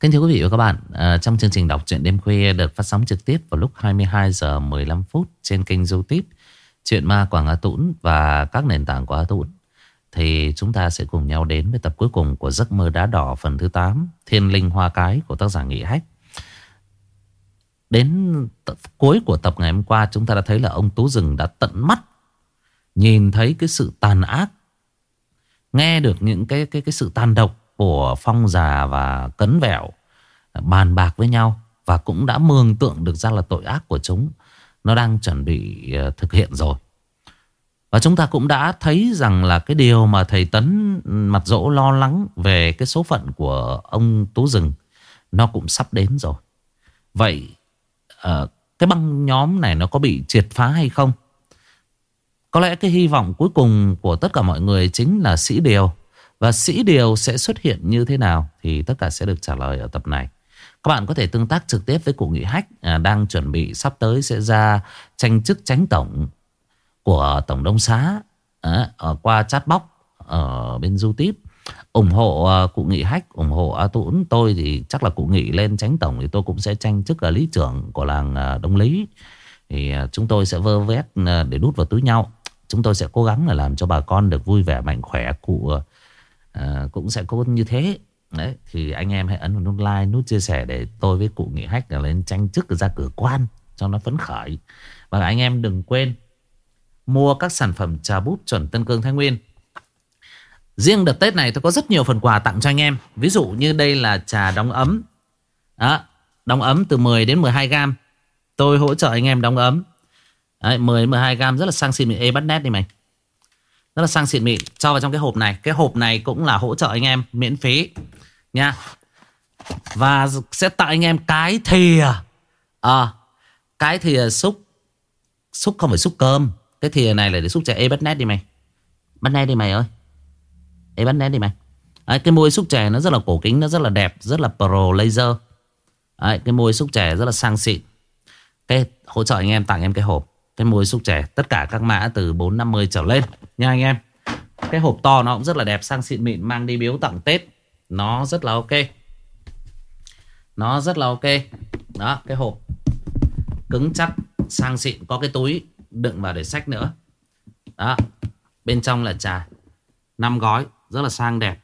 Kính thưa quý vị và các bạn, à, trong chương trình đọc truyện đêm khuya được phát sóng trực tiếp vào lúc 22 giờ 15 phút trên kênh YouTube Chuyện ma Quảng Á Tũng và các nền tảng của Á Tũng thì chúng ta sẽ cùng nhau đến với tập cuối cùng của Giấc mơ đá đỏ phần thứ 8 Thiên linh hoa cái của tác giả Nghị Hách. Đến cuối của tập ngày hôm qua chúng ta đã thấy là ông Tú Rừng đã tận mắt nhìn thấy cái sự tàn ác, nghe được những cái cái cái sự tàn độc của Phong già và Cấn Vẹo à, bàn bạc với nhau và cũng đã mường tượng được ra là tội ác của chúng nó đang chuẩn bị à, thực hiện rồi. Và chúng ta cũng đã thấy rằng là cái điều mà thầy Tấn mặt dỗ lo lắng về cái số phận của ông Tú Rừng, nó cũng sắp đến rồi. Vậy à, cái băng nhóm này nó có bị triệt phá hay không? Có lẽ cái hy vọng cuối cùng của tất cả mọi người chính là Sĩ Điều. Và Sĩ Điều sẽ xuất hiện như thế nào thì tất cả sẽ được trả lời ở tập này. Các bạn có thể tương tác trực tiếp với cụ Nghị Hách à, đang chuẩn bị sắp tới sẽ ra tranh chức tránh tổng của Tổng Đông Xá à, ở qua chatbox ở bên YouTube. Ủng hộ à, cụ Nghị Hách ủng hộ A Tũng tôi thì chắc là cụ Nghị lên tránh tổng thì tôi cũng sẽ tranh chức là lý trưởng của làng à, Đông Lý. Thì à, chúng tôi sẽ vơ vét à, để đút vào túi nhau. Chúng tôi sẽ cố gắng là làm cho bà con được vui vẻ mạnh khỏe cụ à, à, cũng sẽ cố như thế đấy thì anh em hãy ấn vào nút like nút chia sẻ để tôi với cụ Nghị Hách lên tranh chức ra cửa quan cho nó phấn khởi và anh em đừng quên mua các sản phẩm trà bút chuẩn Tân Cương Thái Nguyên. Riêng đợt Tết này tôi có rất nhiều phần quà tặng cho anh em. Ví dụ như đây là trà đóng ấm. Đó, đóng ấm từ 10 đến 12 gram. Tôi hỗ trợ anh em đóng ấm. Đấy, 10 đến 12 gram rất là sang xịn mịn. Ê bắt nét đi mày. Rất là sang xịn mịn. Cho vào trong cái hộp này. Cái hộp này cũng là hỗ trợ anh em miễn phí. Nha. Và sẽ tặng anh em cái thìa. À, cái thìa xúc. Xúc không phải xúc cơm. Cái thìa này là để xúc chè Ê bắt nét đi mày Bắt nét đi mày ơi Ê bắt nét đi mày Đấy, Cái môi xúc chè nó rất là cổ kính Nó rất là đẹp Rất là pro laser Đấy, Cái môi xúc chè rất là sang xịn Cái hỗ trợ anh em tặng em cái hộp cái môi xúc trẻ, Tất cả các mã từ 450 trở lên Nha anh em, Cái hộp to nó cũng rất là đẹp, sang xịn mịn, Mang đi biếu tặng Tết Nó rất là ok Nó rất là ok Đó, cái hộp Cứng chắc, sang xịn, Có cái túi đựng vào để sách nữa. Đó. Bên trong là trà, năm gói, rất là sang đẹp.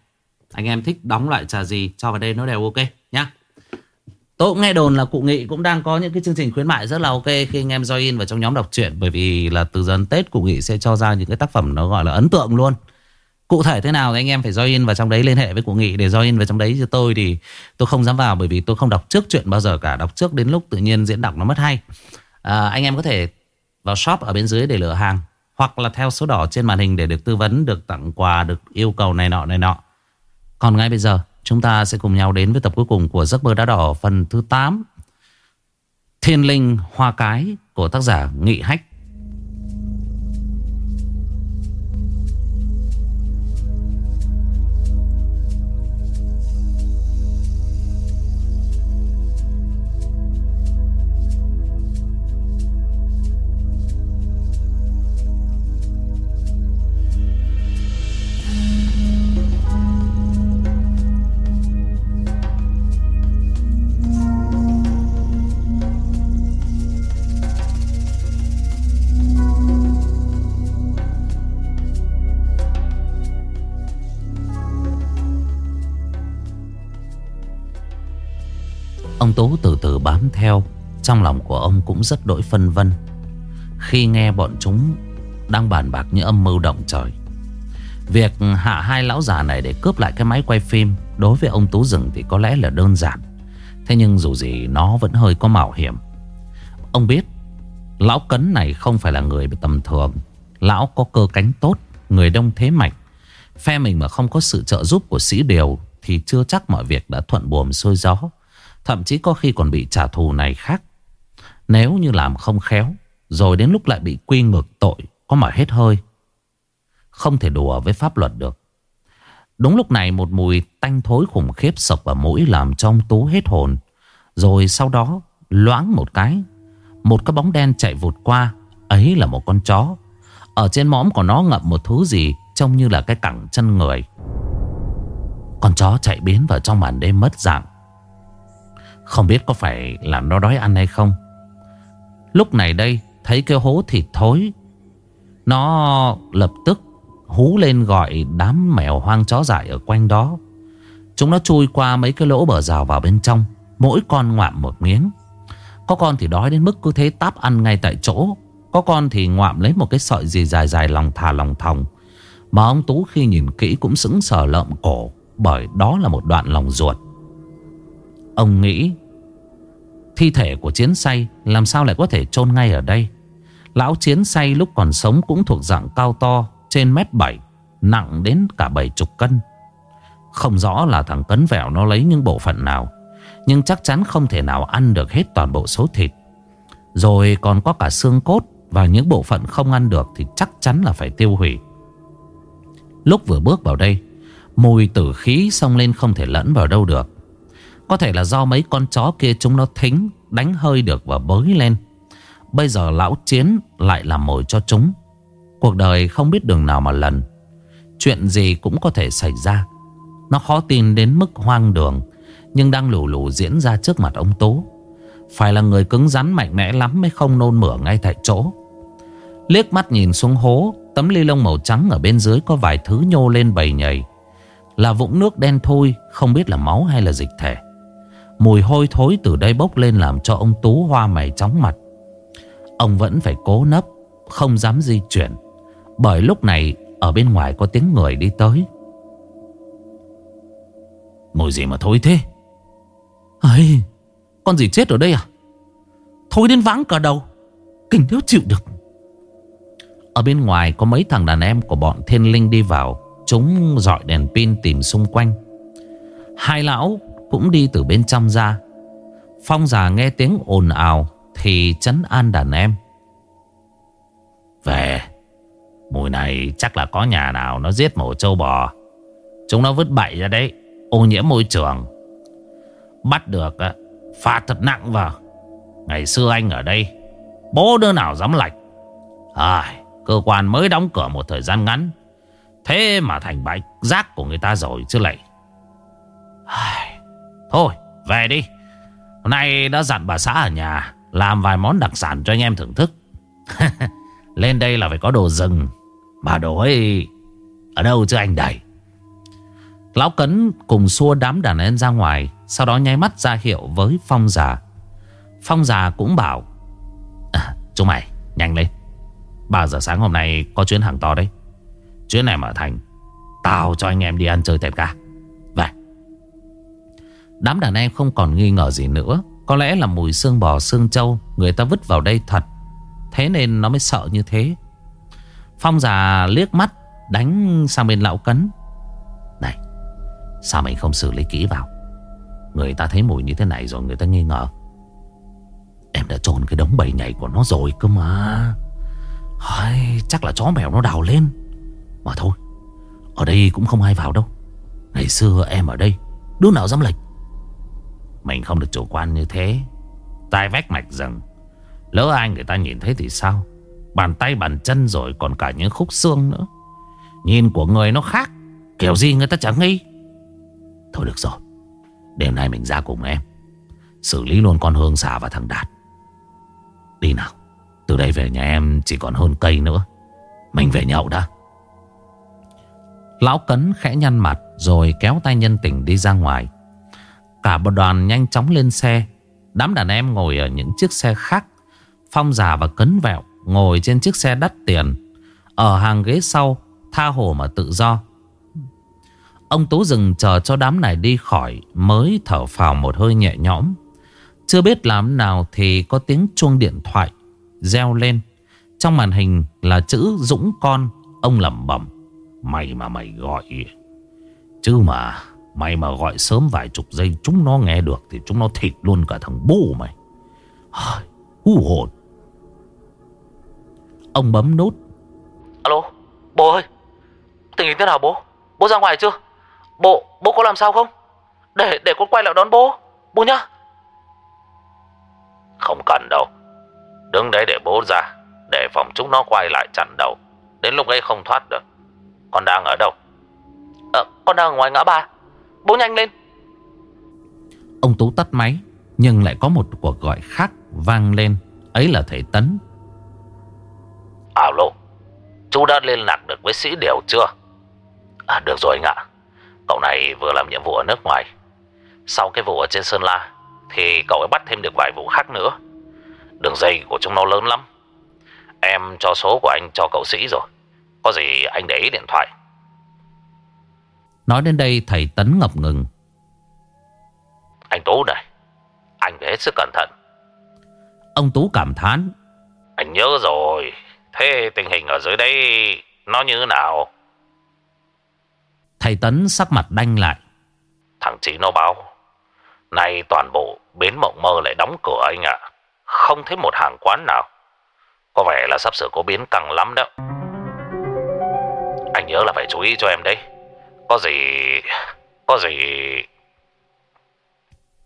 Anh em thích đóng loại trà gì, cho vào đây nó đều ok nhá. Tôi cũng nghe đồn là cụ Nghị cũng đang có những cái chương trình khuyến mại rất là ok khi anh em join vào trong nhóm đọc truyện bởi vì là từ dần Tết cụ Nghị sẽ cho ra những cái tác phẩm nó gọi là ấn tượng luôn. Cụ thể thế nào thì anh em phải join vào trong đấy liên hệ với cụ Nghị để join vào trong đấy cho tôi thì tôi không dám vào bởi vì tôi không đọc trước chuyện bao giờ cả. Đọc trước đến lúc tự nhiên diễn đọc nó mất hay. À, anh em có thể vào shop ở bên dưới để lựa hàng hoặc là theo số đỏ trên màn hình để được tư vấn, được tặng quà, được yêu cầu này nọ này nọ. Còn ngay bây giờ, chúng ta sẽ cùng nhau đến với tập cuối cùng của Giấc mơ đá đỏ, phần thứ 8. Thiên linh hoa cái của tác giả Nghị Hách. Ông Tú từ từ bám theo. Trong lòng của ông cũng rất đổi phân vân. Khi nghe bọn chúng Đang bàn bạc những âm mưu động trời, Việc hạ hai lão già này để cướp lại cái máy quay phim Đối với ông Tú Rừng thì có lẽ là đơn giản. Thế nhưng dù gì, nó vẫn hơi có mạo hiểm. Ông biết, Lão Cấn này không phải là người tầm thường. Lão có cơ cánh tốt, Người đông thế mạch Phe mình mà không có sự trợ giúp của sĩ điều Thì chưa chắc mọi việc đã thuận buồm xuôi gió. Thậm chí có khi còn bị trả thù này khác Nếu như làm không khéo, Rồi đến lúc lại bị quy ngược tội, Có mà hết hơi Không thể đùa với pháp luật được Đúng lúc này một mùi tanh thối khủng khiếp sộc vào mũi làm trong Tú hết hồn. Rồi sau đó, loáng một cái. Một cái bóng đen chạy vụt qua. Ấy là một con chó. Ở trên mõm của nó ngậm một thứ gì trông như là cái cẳng chân người. Con chó chạy biến vào trong màn đêm mất dạng. Không biết có phải là nó đói ăn hay không. Lúc này đây, Thấy cái hố thịt thối. Nó lập tức hú lên gọi đám mèo hoang chó dại ở quanh đó. Chúng nó chui qua mấy cái lỗ bờ rào vào bên trong, Mỗi con ngoạm một miếng. Có con thì đói đến mức cứ thế táp ăn ngay tại chỗ. Có con thì ngoạm lấy một cái sợi gì dài dài lòng thà lòng thòng. Mà ông Tú khi nhìn kỹ cũng sững sờ lợm cổ, Bởi đó là một đoạn lòng ruột. Ông nghĩ, Thi thể của chiến say, Làm sao lại có thể chôn ngay ở đây? Lão chiến say lúc còn sống cũng thuộc dạng cao to, Trên mét 7 Nặng đến cả 70 cân. Không rõ là thằng cấn vẹo nó lấy những bộ phận nào, Nhưng chắc chắn không thể nào ăn được hết toàn bộ số thịt. Rồi còn có cả xương cốt Và những bộ phận không ăn được Thì chắc chắn là phải tiêu hủy. Lúc vừa bước vào đây, Mùi tử khí xông lên không thể lẫn vào đâu được. Có thể là do mấy con chó kia chúng nó thính, Đánh hơi được và bới lên. Bây giờ lão chiến lại làm mồi cho chúng. Cuộc đời không biết đường nào mà lần. Chuyện gì cũng có thể xảy ra. Nó khó tin đến mức hoang đường, Nhưng đang lù lù diễn ra trước mặt ông Tố Phải là người cứng rắn mạnh mẽ lắm Mới không nôn mửa ngay tại chỗ. Liếc mắt nhìn xuống hố, Tấm ly lông màu trắng ở bên dưới Có vài thứ nhô lên bầy nhầy. Là vũng nước đen thui, Không biết là máu hay là dịch thể. Mùi hôi thối từ đây bốc lên Làm cho ông Tú hoa mày chóng mặt. Ông vẫn phải cố nấp, Không dám di chuyển. Bởi lúc này, ở bên ngoài có tiếng người đi tới. Mùi gì mà thối thế? Ây Con gì chết ở đây à? Thối đến vãng cả đầu. Kinh thiếu chịu được. Ở bên ngoài có mấy thằng đàn em của bọn thiên linh đi vào. Chúng dọi đèn pin tìm xung quanh. Hai lão cũng đi từ bên trong ra. Phong già nghe tiếng ồn ào Thì chấn an đàn em. Về Mùi này chắc là có nhà nào nó giết mổ trâu bò. Chúng nó vứt bậy ra đấy Ô nhiễm môi trường. Bắt được Phạt thật nặng vào. Ngày xưa anh ở đây Bố đứa nào dám lạch à, Cơ quan mới đóng cửa một thời gian ngắn. Thế mà thành bãi rác của người ta rồi chứ lại. Ai... Thôi về đi. Hôm nay đã dặn bà xã ở nhà Làm vài món đặc sản cho anh em thưởng thức. Lên đây là phải có đồ rừng. Mà đồ ấy Ở đâu chứ anh đầy? Lão Cấn cùng xua đám đàn em ra ngoài Sau đó nháy mắt ra hiệu với Phong già. Phong già cũng bảo à, Chúng mày nhanh lên. 3 giờ sáng hôm nay có chuyến hàng to đấy. Chuyến này mở thành Tao cho anh em đi ăn chơi tẹt ca Đám đàn em không còn nghi ngờ gì nữa. Có lẽ là mùi xương bò xương trâu Người ta vứt vào đây thật. Thế nên nó mới sợ như thế. Phong già liếc mắt Đánh sang bên lão cấn. Này Sao mình không xử lý kỹ vào? Người ta thấy mùi như thế này rồi người ta nghi ngờ. Em đã trồn cái đống bầy nhảy của nó rồi cơ mà. Hay, Chắc là chó mèo nó đào lên. Mà thôi Ở đây cũng không ai vào đâu. Ngày xưa em ở đây Đứa nào dám lệch mình không được chủ quan như thế. Tai vách mạch rừng. Lỡ ai người ta nhìn thấy thì sao? Bàn tay, bàn chân rồi còn cả những khúc xương nữa. Nhìn của người nó khác. Kiểu gì người ta chẳng nghi. Thôi được rồi. Đêm nay mình ra cùng em. Xử lý luôn con Hương xà và thằng Đạt. Đi nào. Từ đây về nhà em chỉ còn hơn cây nữa. Mình về nhậu đã. Lão Cấn khẽ nhăn mặt Rồi kéo tay nhân tình đi ra ngoài. Cả một đoàn nhanh chóng lên xe. Đám đàn em ngồi ở những chiếc xe khác, Phong già và Cấn Vẹo, Ngồi trên chiếc xe đắt tiền. Ở hàng ghế sau, Tha hồ mà tự do. Ông Tú dừng chờ cho đám này đi khỏi, Mới thở phào một hơi nhẹ nhõm. Chưa biết làm nào Thì có tiếng chuông điện thoại Reo lên. Trong màn hình là chữ Dũng con Ông lẩm bẩm. Mày mà mày gọi, Chứ mà Mày mà gọi sớm vài chục giây Chúng nó nghe được Thì chúng nó thịt luôn cả thằng bố mày. Hú hồn. Ông bấm nút. Alo bố ơi Tình hình thế nào bố? Bố ra ngoài chưa? Bố bố có làm sao không? Để để con quay lại đón bố Bố nhá. Không cần đâu. Đứng đấy để bố ra Để phòng chúng nó quay lại chặn đầu. Đến lúc ấy không thoát được. Con đang ở đâu? À, Con đang ở ngoài ngã ba. Bố nhanh lên. Ông Tú tắt máy Nhưng lại có một cuộc gọi khác vang lên. Ấy là thầy Tấn. Alo Chú đã liên lạc được với sĩ điều chưa? À được rồi anh ạ. Cậu này vừa làm nhiệm vụ ở nước ngoài. Sau cái vụ ở trên Sơn La Thì cậu ấy bắt thêm được vài vụ khác nữa. Đường dây của chúng nó lớn lắm. Em cho số của anh cho cậu sĩ rồi. Có gì anh để ý điện thoại Nói đến đây thầy Tấn ngập ngừng. Anh Tú này Anh phải hết sức cẩn thận. Ông Tú cảm thán. Anh nhớ rồi Thế tình hình ở dưới đây Nó như thế nào? Thầy Tấn sắc mặt đanh lại. Thằng Chí nó báo Này toàn bộ bến mộng mơ lại đóng cửa anh ạ. Không thấy một hàng quán nào. Có vẻ là sắp sửa có biến căng lắm đó. Anh nhớ là phải chú ý cho em đấy có gì Có gì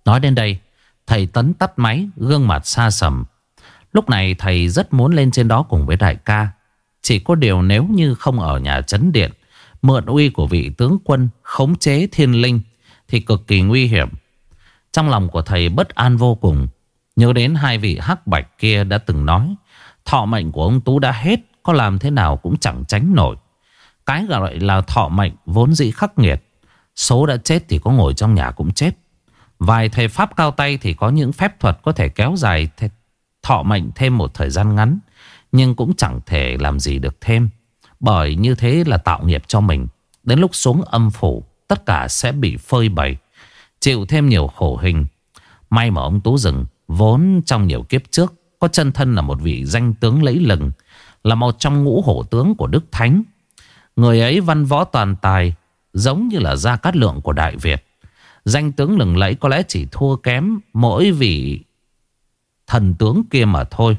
Nói đến đây, Thầy Tấn tắt máy, Gương mặt xa sầm. Lúc này thầy rất muốn lên trên đó cùng với đại ca. Chỉ có điều nếu như không ở nhà chấn điện, Mượn uy của vị tướng quân Khống chế thiên linh, Thì cực kỳ nguy hiểm. Trong lòng của thầy bất an vô cùng. Nhớ đến hai vị hắc bạch kia đã từng nói, Thọ mệnh của ông Tú đã hết, Có làm thế nào cũng chẳng tránh nổi. Cái gọi là thọ mệnh vốn dĩ khắc nghiệt Số đã chết thì có ngồi trong nhà cũng chết Vài thầy Pháp cao tay thì có những phép thuật có thể kéo dài thọ mệnh thêm một thời gian ngắn. Nhưng cũng chẳng thể làm gì được thêm. Bởi như thế là tạo nghiệp cho mình. Đến lúc xuống âm phủ, tất cả sẽ bị phơi bày. Chịu thêm nhiều khổ hình. May mà ông Tú Rừng vốn trong nhiều kiếp trước có chân thân là một vị danh tướng lẫy lừng. Là một trong ngũ hổ tướng của Đức Thánh. Người ấy văn võ toàn tài giống như là Gia Cát Lượng của Đại Việt. Danh tướng lừng lẫy có lẽ chỉ thua kém mỗi vị thần tướng kia mà thôi.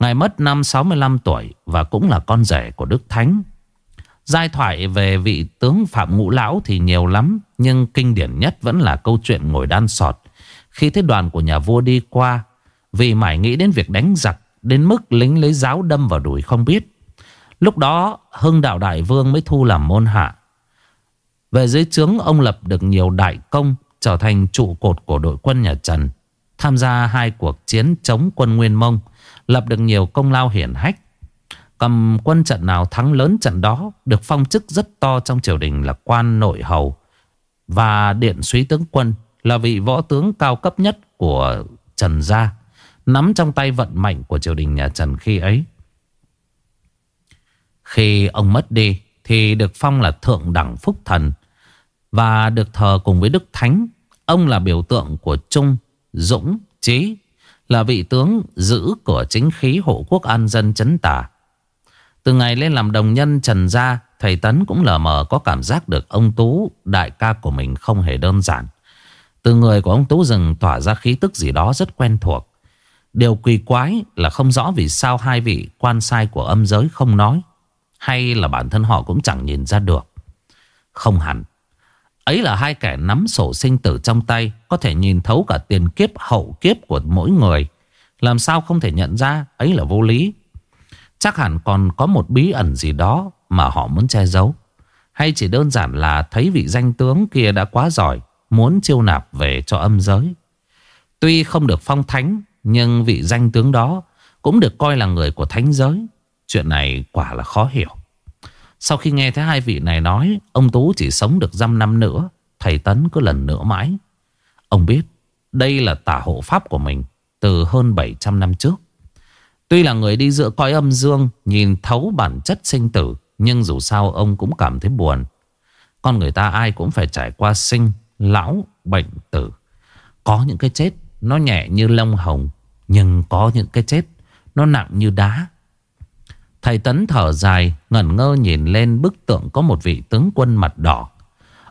Ngài mất năm 65 tuổi và cũng là con rể của Đức Thánh. Giai thoại về vị tướng Phạm Ngũ Lão thì nhiều lắm, nhưng kinh điển nhất vẫn là câu chuyện ngồi đan sọt. Khi thế đoàn của nhà vua đi qua, vì mãi nghĩ đến việc đánh giặc, đến mức lính lấy giáo đâm vào đùi không biết. Lúc đó Hưng Đạo Đại Vương mới thu làm môn hạ. Về dưới trướng ông lập được nhiều đại công trở thành trụ cột của đội quân nhà Trần. Tham gia hai cuộc chiến chống quân Nguyên Mông, lập được nhiều công lao hiển hách. Cầm quân trận nào thắng lớn trận đó, được phong chức rất to trong triều đình là quan nội hầu. Và điện suý tướng quân là vị võ tướng cao cấp nhất của Trần Gia, nắm trong tay vận mệnh của triều đình nhà Trần khi ấy. Khi ông mất đi, thì được phong là thượng đẳng phúc thần và được thờ cùng với Đức Thánh. Ông là biểu tượng của Trung, Dũng, Trí, là vị tướng giữ của chính khí hộ quốc an dân chấn tả. Từ ngày lên làm đồng nhân Trần Gia, thầy Tấn cũng lờ mờ có cảm giác được ông Tú, đại ca của mình không hề đơn giản. Từ người của ông Tú rừng tỏa ra khí tức gì đó rất quen thuộc. Điều kỳ quái là không rõ vì sao hai vị quan sai của âm giới không nói. Hay là bản thân họ cũng chẳng nhìn ra được. Không hẳn. Ấy là hai kẻ nắm sổ sinh tử trong tay, Có thể nhìn thấu cả tiền kiếp, hậu kiếp của mỗi người. Làm sao không thể nhận ra? Ấy là vô lý. Chắc hẳn còn có một bí ẩn gì đó Mà họ muốn che giấu. Hay chỉ đơn giản là thấy vị danh tướng kia đã quá giỏi, Muốn chiêu nạp về cho âm giới. Tuy không được phong thánh, Nhưng vị danh tướng đó Cũng được coi là người của thánh giới. Chuyện này quả là khó hiểu. Sau khi nghe thấy hai vị này nói Ông Tú chỉ sống được dăm năm nữa Thầy Tấn cứ lần nữa mãi. Ông biết đây là tả hộ pháp của mình Từ hơn 700 năm trước. Tuy là người đi giữa coi âm dương Nhìn thấu bản chất sinh tử Nhưng dù sao ông cũng cảm thấy buồn. Con người ta ai cũng phải trải qua sinh Lão, bệnh, tử. Có những cái chết Nó nhẹ như lông hồng Nhưng có những cái chết Nó nặng như đá. Thầy Tấn thở dài, ngẩn ngơ nhìn lên bức tượng có một vị tướng quân mặt đỏ.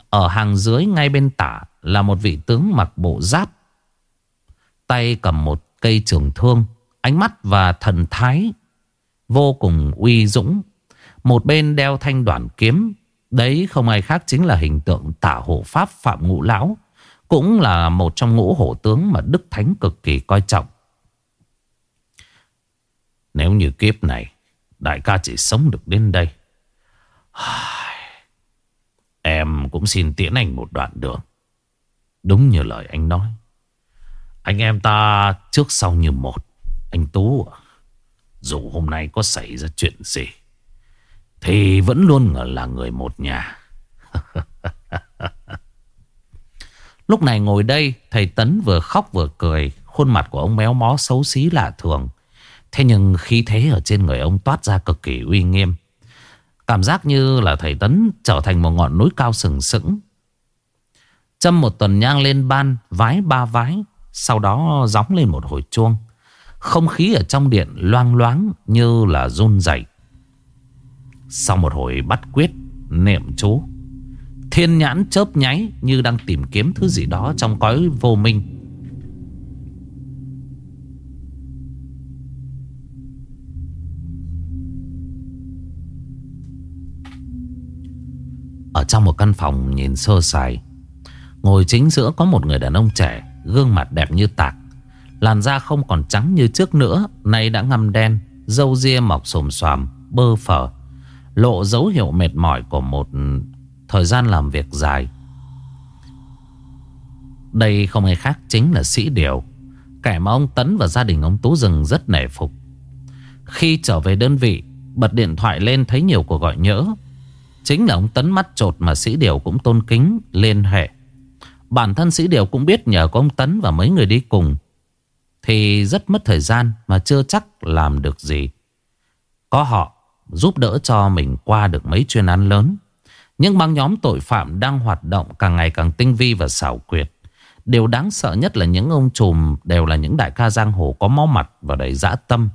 Ở hàng dưới ngay bên tả là một vị tướng mặc bộ giáp. Tay cầm một cây trường thương. Ánh mắt và thần thái vô cùng uy dũng. Một bên đeo thanh đoạn kiếm. Đấy không ai khác chính là hình tượng tả hộ pháp Phạm Ngũ Lão. Cũng là một trong ngũ hổ tướng mà Đức Thánh cực kỳ coi trọng. Nếu như kiếp này Đại ca chỉ sống được đến đây. Em cũng xin tiễn anh một đoạn đường. Đúng như lời anh nói. Anh em ta trước sau như một. Anh Tú à, Dù hôm nay có xảy ra chuyện gì, Thì vẫn luôn là người một nhà. Lúc này ngồi đây, Thầy Tấn vừa khóc vừa cười. Khuôn mặt của ông méo mó xấu xí lạ thường. Thế nhưng khí thế ở trên người ông toát ra cực kỳ uy nghiêm. Cảm giác như là thầy Tấn trở thành một ngọn núi cao sừng sững. Châm một tuần nhang lên ban, Vái ba vái, Sau đó gióng lên một hồi chuông. Không khí ở trong điện loang loáng Như là run dậy Sau một hồi bắt quyết, Niệm chú, Thiên nhãn chớp nháy Như đang tìm kiếm thứ gì đó Trong cõi vô minh. Ở trong một căn phòng nhìn sơ sài, Ngồi chính giữa có một người đàn ông trẻ, Gương mặt đẹp như tạc, Làn da không còn trắng như trước nữa, Nay đã ngăm đen Dâu ria mọc xồm xoàm, Bơ phở Lộ dấu hiệu mệt mỏi của một Thời gian làm việc dài. Đây không ai khác Chính là Sĩ Điều, Kẻ mà ông Tấn và gia đình ông Tú Rừng rất nể phục. Khi trở về đơn vị, Bật điện thoại lên thấy nhiều cuộc gọi nhỡ Chính là ông Tấn mắt trột mà Sĩ Điều cũng tôn kính, liên hệ. Bản thân Sĩ Điều cũng biết nhờ có ông Tấn và mấy người đi cùng, Thì rất mất thời gian mà chưa chắc làm được gì. Có họ giúp đỡ cho mình qua được mấy chuyên án lớn. Nhưng băng nhóm tội phạm đang hoạt động càng ngày càng tinh vi và xảo quyệt. Điều đáng sợ nhất là những ông trùm đều là những đại ca giang hồ có máu mặt và đầy dã tâm.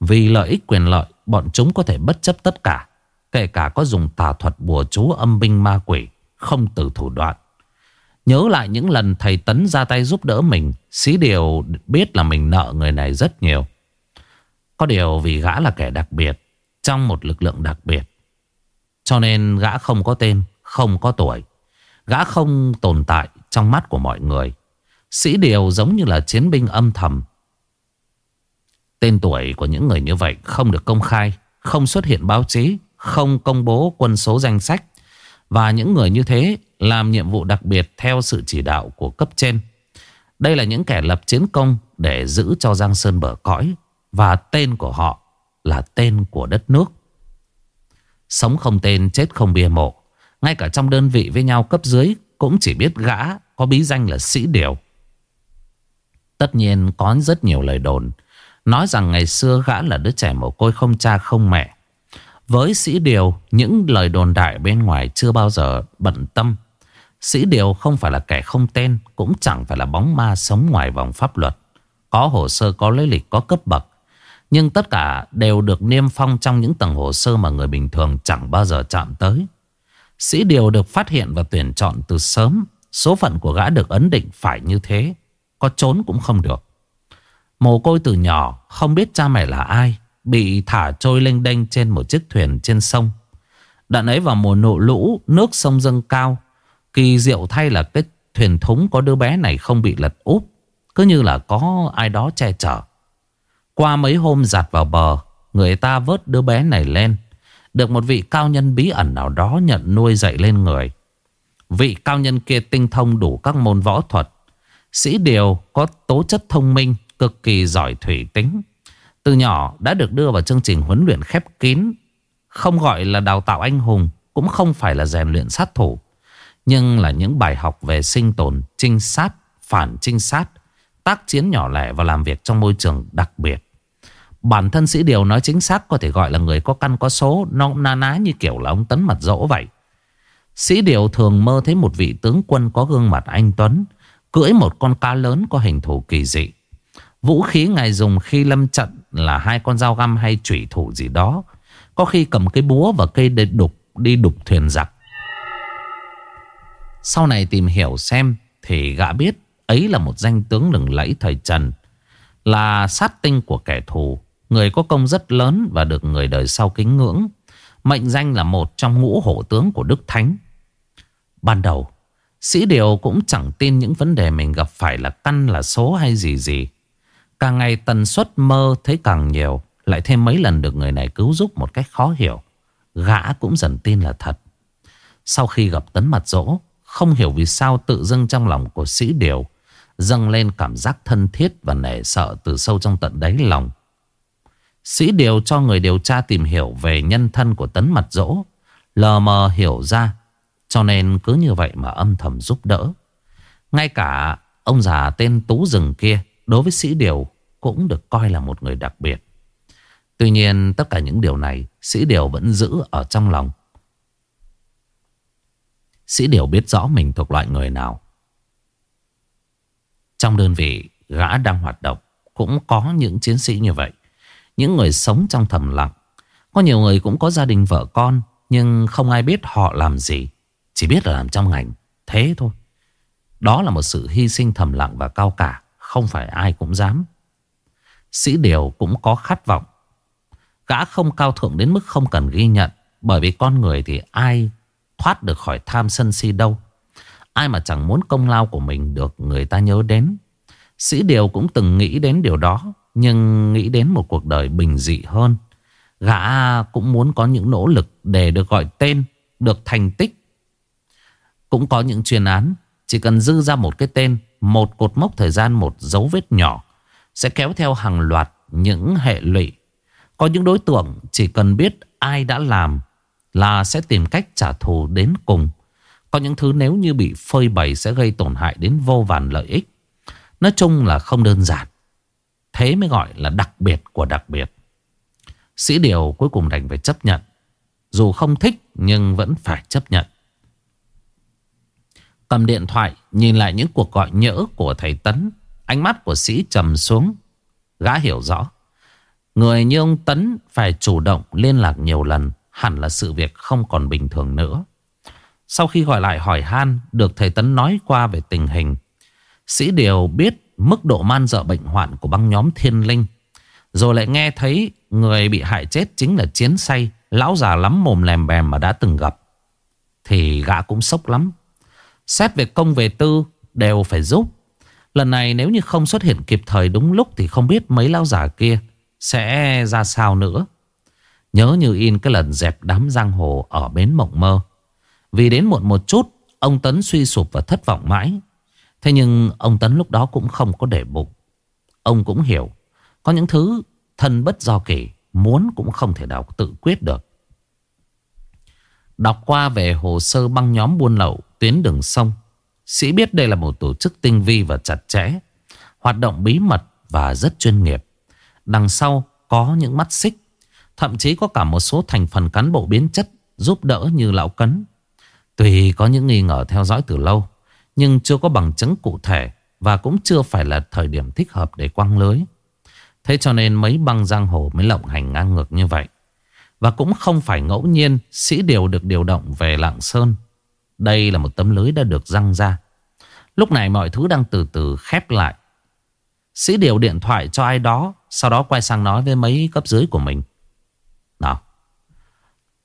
Vì lợi ích quyền lợi, bọn chúng có thể bất chấp tất cả. Kể cả có dùng tà thuật bùa chú âm binh ma quỷ, Không từ thủ đoạn. Nhớ lại những lần thầy Tấn ra tay giúp đỡ mình, Xí điều biết là mình nợ người này rất nhiều. Có điều vì gã là kẻ đặc biệt, Trong một lực lượng đặc biệt. Cho nên gã không có tên, Không có tuổi. Gã không tồn tại trong mắt của mọi người. Sĩ điều giống như là chiến binh âm thầm. Tên tuổi của những người như vậy không được công khai, Không xuất hiện báo chí. Không công bố quân số danh sách Và những người như thế làm nhiệm vụ đặc biệt theo sự chỉ đạo của cấp trên. Đây là những kẻ lập chiến công để giữ cho Giang Sơn bờ cõi và tên của họ là tên của đất nước. Sống không tên, chết không bia mộ. Ngay cả trong đơn vị với nhau cấp dưới cũng chỉ biết gã có bí danh là sĩ điều. Tất nhiên có rất nhiều lời đồn nói rằng ngày xưa gã là đứa trẻ mồ côi không cha không mẹ. Với sĩ điều, những lời đồn đại bên ngoài chưa bao giờ bận tâm. Sĩ Điều không phải là kẻ không tên Cũng chẳng phải là bóng ma sống ngoài vòng pháp luật. Có hồ sơ có lý lịch có cấp bậc. Nhưng tất cả đều được niêm phong trong những tầng hồ sơ mà người bình thường chẳng bao giờ chạm tới. Sĩ Điều được phát hiện và tuyển chọn từ sớm. Số phận của gã được ấn định phải như thế. Có trốn cũng không được. Mồ côi từ nhỏ không biết cha mẹ là ai. Bị thả trôi lênh đênh trên một chiếc thuyền trên sông Đợt ấy vào mùa nộ lũ Nước sông dâng cao Kỳ diệu thay là cái thuyền thúng có đứa bé này không bị lật úp. Cứ như là có ai đó che chở. Qua mấy hôm giặt vào bờ, người ta vớt đứa bé này lên. Được một vị cao nhân bí ẩn nào đó nhận nuôi dạy lên người. Vị cao nhân kia tinh thông đủ các môn võ thuật. Sĩ Điều có tố chất thông minh, cực kỳ giỏi thủy tính. Từ nhỏ đã được đưa vào chương trình huấn luyện khép kín. Không gọi là đào tạo anh hùng, cũng không phải là rèn luyện sát thủ. Nhưng là những bài học về sinh tồn, trinh sát, phản trinh sát, tác chiến nhỏ lẻ và làm việc trong môi trường đặc biệt. Bản thân sĩ điều nói chính xác có thể gọi là người có căn có số, nó na ná như kiểu là ông Tấn mặt dỗ vậy. Sĩ điều thường mơ thấy một vị tướng quân có gương mặt anh Tuấn, cưỡi một con cá lớn có hình thù kỳ dị. Vũ khí ngài dùng khi lâm trận là hai con dao găm hay chủy thủ gì đó. Có khi cầm cái búa và cây để đục, đi đục thuyền giặc. Sau này tìm hiểu xem Thì gã biết ấy là một danh tướng lừng lẫy thời Trần, Là sát tinh của kẻ thù, Người có công rất lớn và được người đời sau kính ngưỡng Mệnh danh là một trong ngũ hổ tướng của Đức Thánh Ban đầu, Sĩ Điều cũng chẳng tin những vấn đề mình gặp phải là căn, là số hay gì gì Càng ngày tần suất mơ thấy càng nhiều, Lại thêm mấy lần được người này cứu giúp một cách khó hiểu. Gã cũng dần tin là thật. Sau khi gặp tấn mặt dỗ, không hiểu vì sao tự dưng trong lòng của sĩ điều Dâng lên cảm giác thân thiết và nể sợ từ sâu trong tận đáy lòng. Sĩ điều cho người điều tra tìm hiểu về nhân thân của tấn mặt dỗ, Lờ mờ hiểu ra, Cho nên cứ như vậy mà âm thầm giúp đỡ. Ngay cả ông già tên Tú Rừng kia Đối với sĩ điều cũng được coi là một người đặc biệt. Tuy nhiên, tất cả những điều này Sĩ điều vẫn giữ ở trong lòng. Sĩ điều biết rõ mình thuộc loại người nào. Trong đơn vị gã đang hoạt động Cũng có những chiến sĩ như vậy. Những người sống trong thầm lặng. Có nhiều người cũng có gia đình vợ con, Nhưng không ai biết họ làm gì. Chỉ biết là làm trong ngành Thế thôi. Đó là một sự hy sinh thầm lặng và cao cả. Không phải ai cũng dám. Sĩ Điều cũng có khát vọng. Gã không cao thượng đến mức không cần ghi nhận, Bởi vì con người thì ai thoát được khỏi tham sân si đâu. Ai mà chẳng muốn công lao của mình được người ta nhớ đến. Sĩ Điều cũng từng nghĩ đến điều đó, Nhưng nghĩ đến một cuộc đời bình dị hơn. Gã cũng muốn có những nỗ lực để được gọi tên, Được thành tích. Cũng có những chuyên án chỉ cần dư ra một cái tên, Một cột mốc thời gian, Một dấu vết nhỏ, Sẽ kéo theo hàng loạt những hệ lụy. Có những đối tượng chỉ cần biết ai đã làm Là sẽ tìm cách trả thù đến cùng. Có những thứ nếu như bị phơi bày Sẽ gây tổn hại đến vô vàn lợi ích. Nói chung là không đơn giản. Thế mới gọi là đặc biệt của đặc biệt. Sĩ Điều cuối cùng đành phải chấp nhận. Dù không thích nhưng vẫn phải chấp nhận. Cầm điện thoại, nhìn lại những cuộc gọi nhỡ của thầy Tấn. Ánh mắt của sĩ trầm xuống. Gã hiểu rõ. Người như ông Tấn phải chủ động liên lạc nhiều lần, Hẳn là sự việc không còn bình thường nữa. Sau khi gọi lại hỏi han, Được thầy Tấn nói qua về tình hình, Sĩ Điều biết mức độ man dợ bệnh hoạn của băng nhóm thiên linh. Rồi lại nghe thấy người bị hại chết chính là chiến say, Lão già lắm mồm lèm bèm mà đã từng gặp. Thì gã cũng sốc lắm. Xét về công về tư đều phải giúp. Lần này nếu như không xuất hiện kịp thời đúng lúc Thì không biết mấy lão giả kia Sẽ ra sao nữa. Nhớ như in cái lần dẹp đám giang hồ Ở bến mộng mơ. Vì đến muộn một chút, Ông Tấn suy sụp và thất vọng mãi. Thế nhưng ông Tấn lúc đó cũng không có để bụng. Ông cũng hiểu, Có những thứ thân bất do kỷ Muốn cũng không thể nào tự quyết được. Đọc qua về hồ sơ băng nhóm buôn lậu Tuyến đường sông. Sĩ biết đây là một tổ chức tinh vi và chặt chẽ, Hoạt động bí mật và rất chuyên nghiệp. Đằng sau có những mắt xích, Thậm chí có cả một số thành phần cán bộ biến chất Giúp đỡ như lão cấn. Tuy có những nghi ngờ theo dõi từ lâu, Nhưng chưa có bằng chứng cụ thể Và cũng chưa phải là thời điểm thích hợp để quăng lưới. Thế cho nên mấy băng giang hồ mới lộng hành ngang ngược như vậy. Và cũng không phải ngẫu nhiên Sĩ Điều được điều động về Lạng Sơn đây là một tấm lưới đã được răng ra. Lúc này mọi thứ đang từ từ khép lại. Sĩ điều điện thoại cho ai đó. Sau đó quay sang nói với mấy cấp dưới của mình. Nào.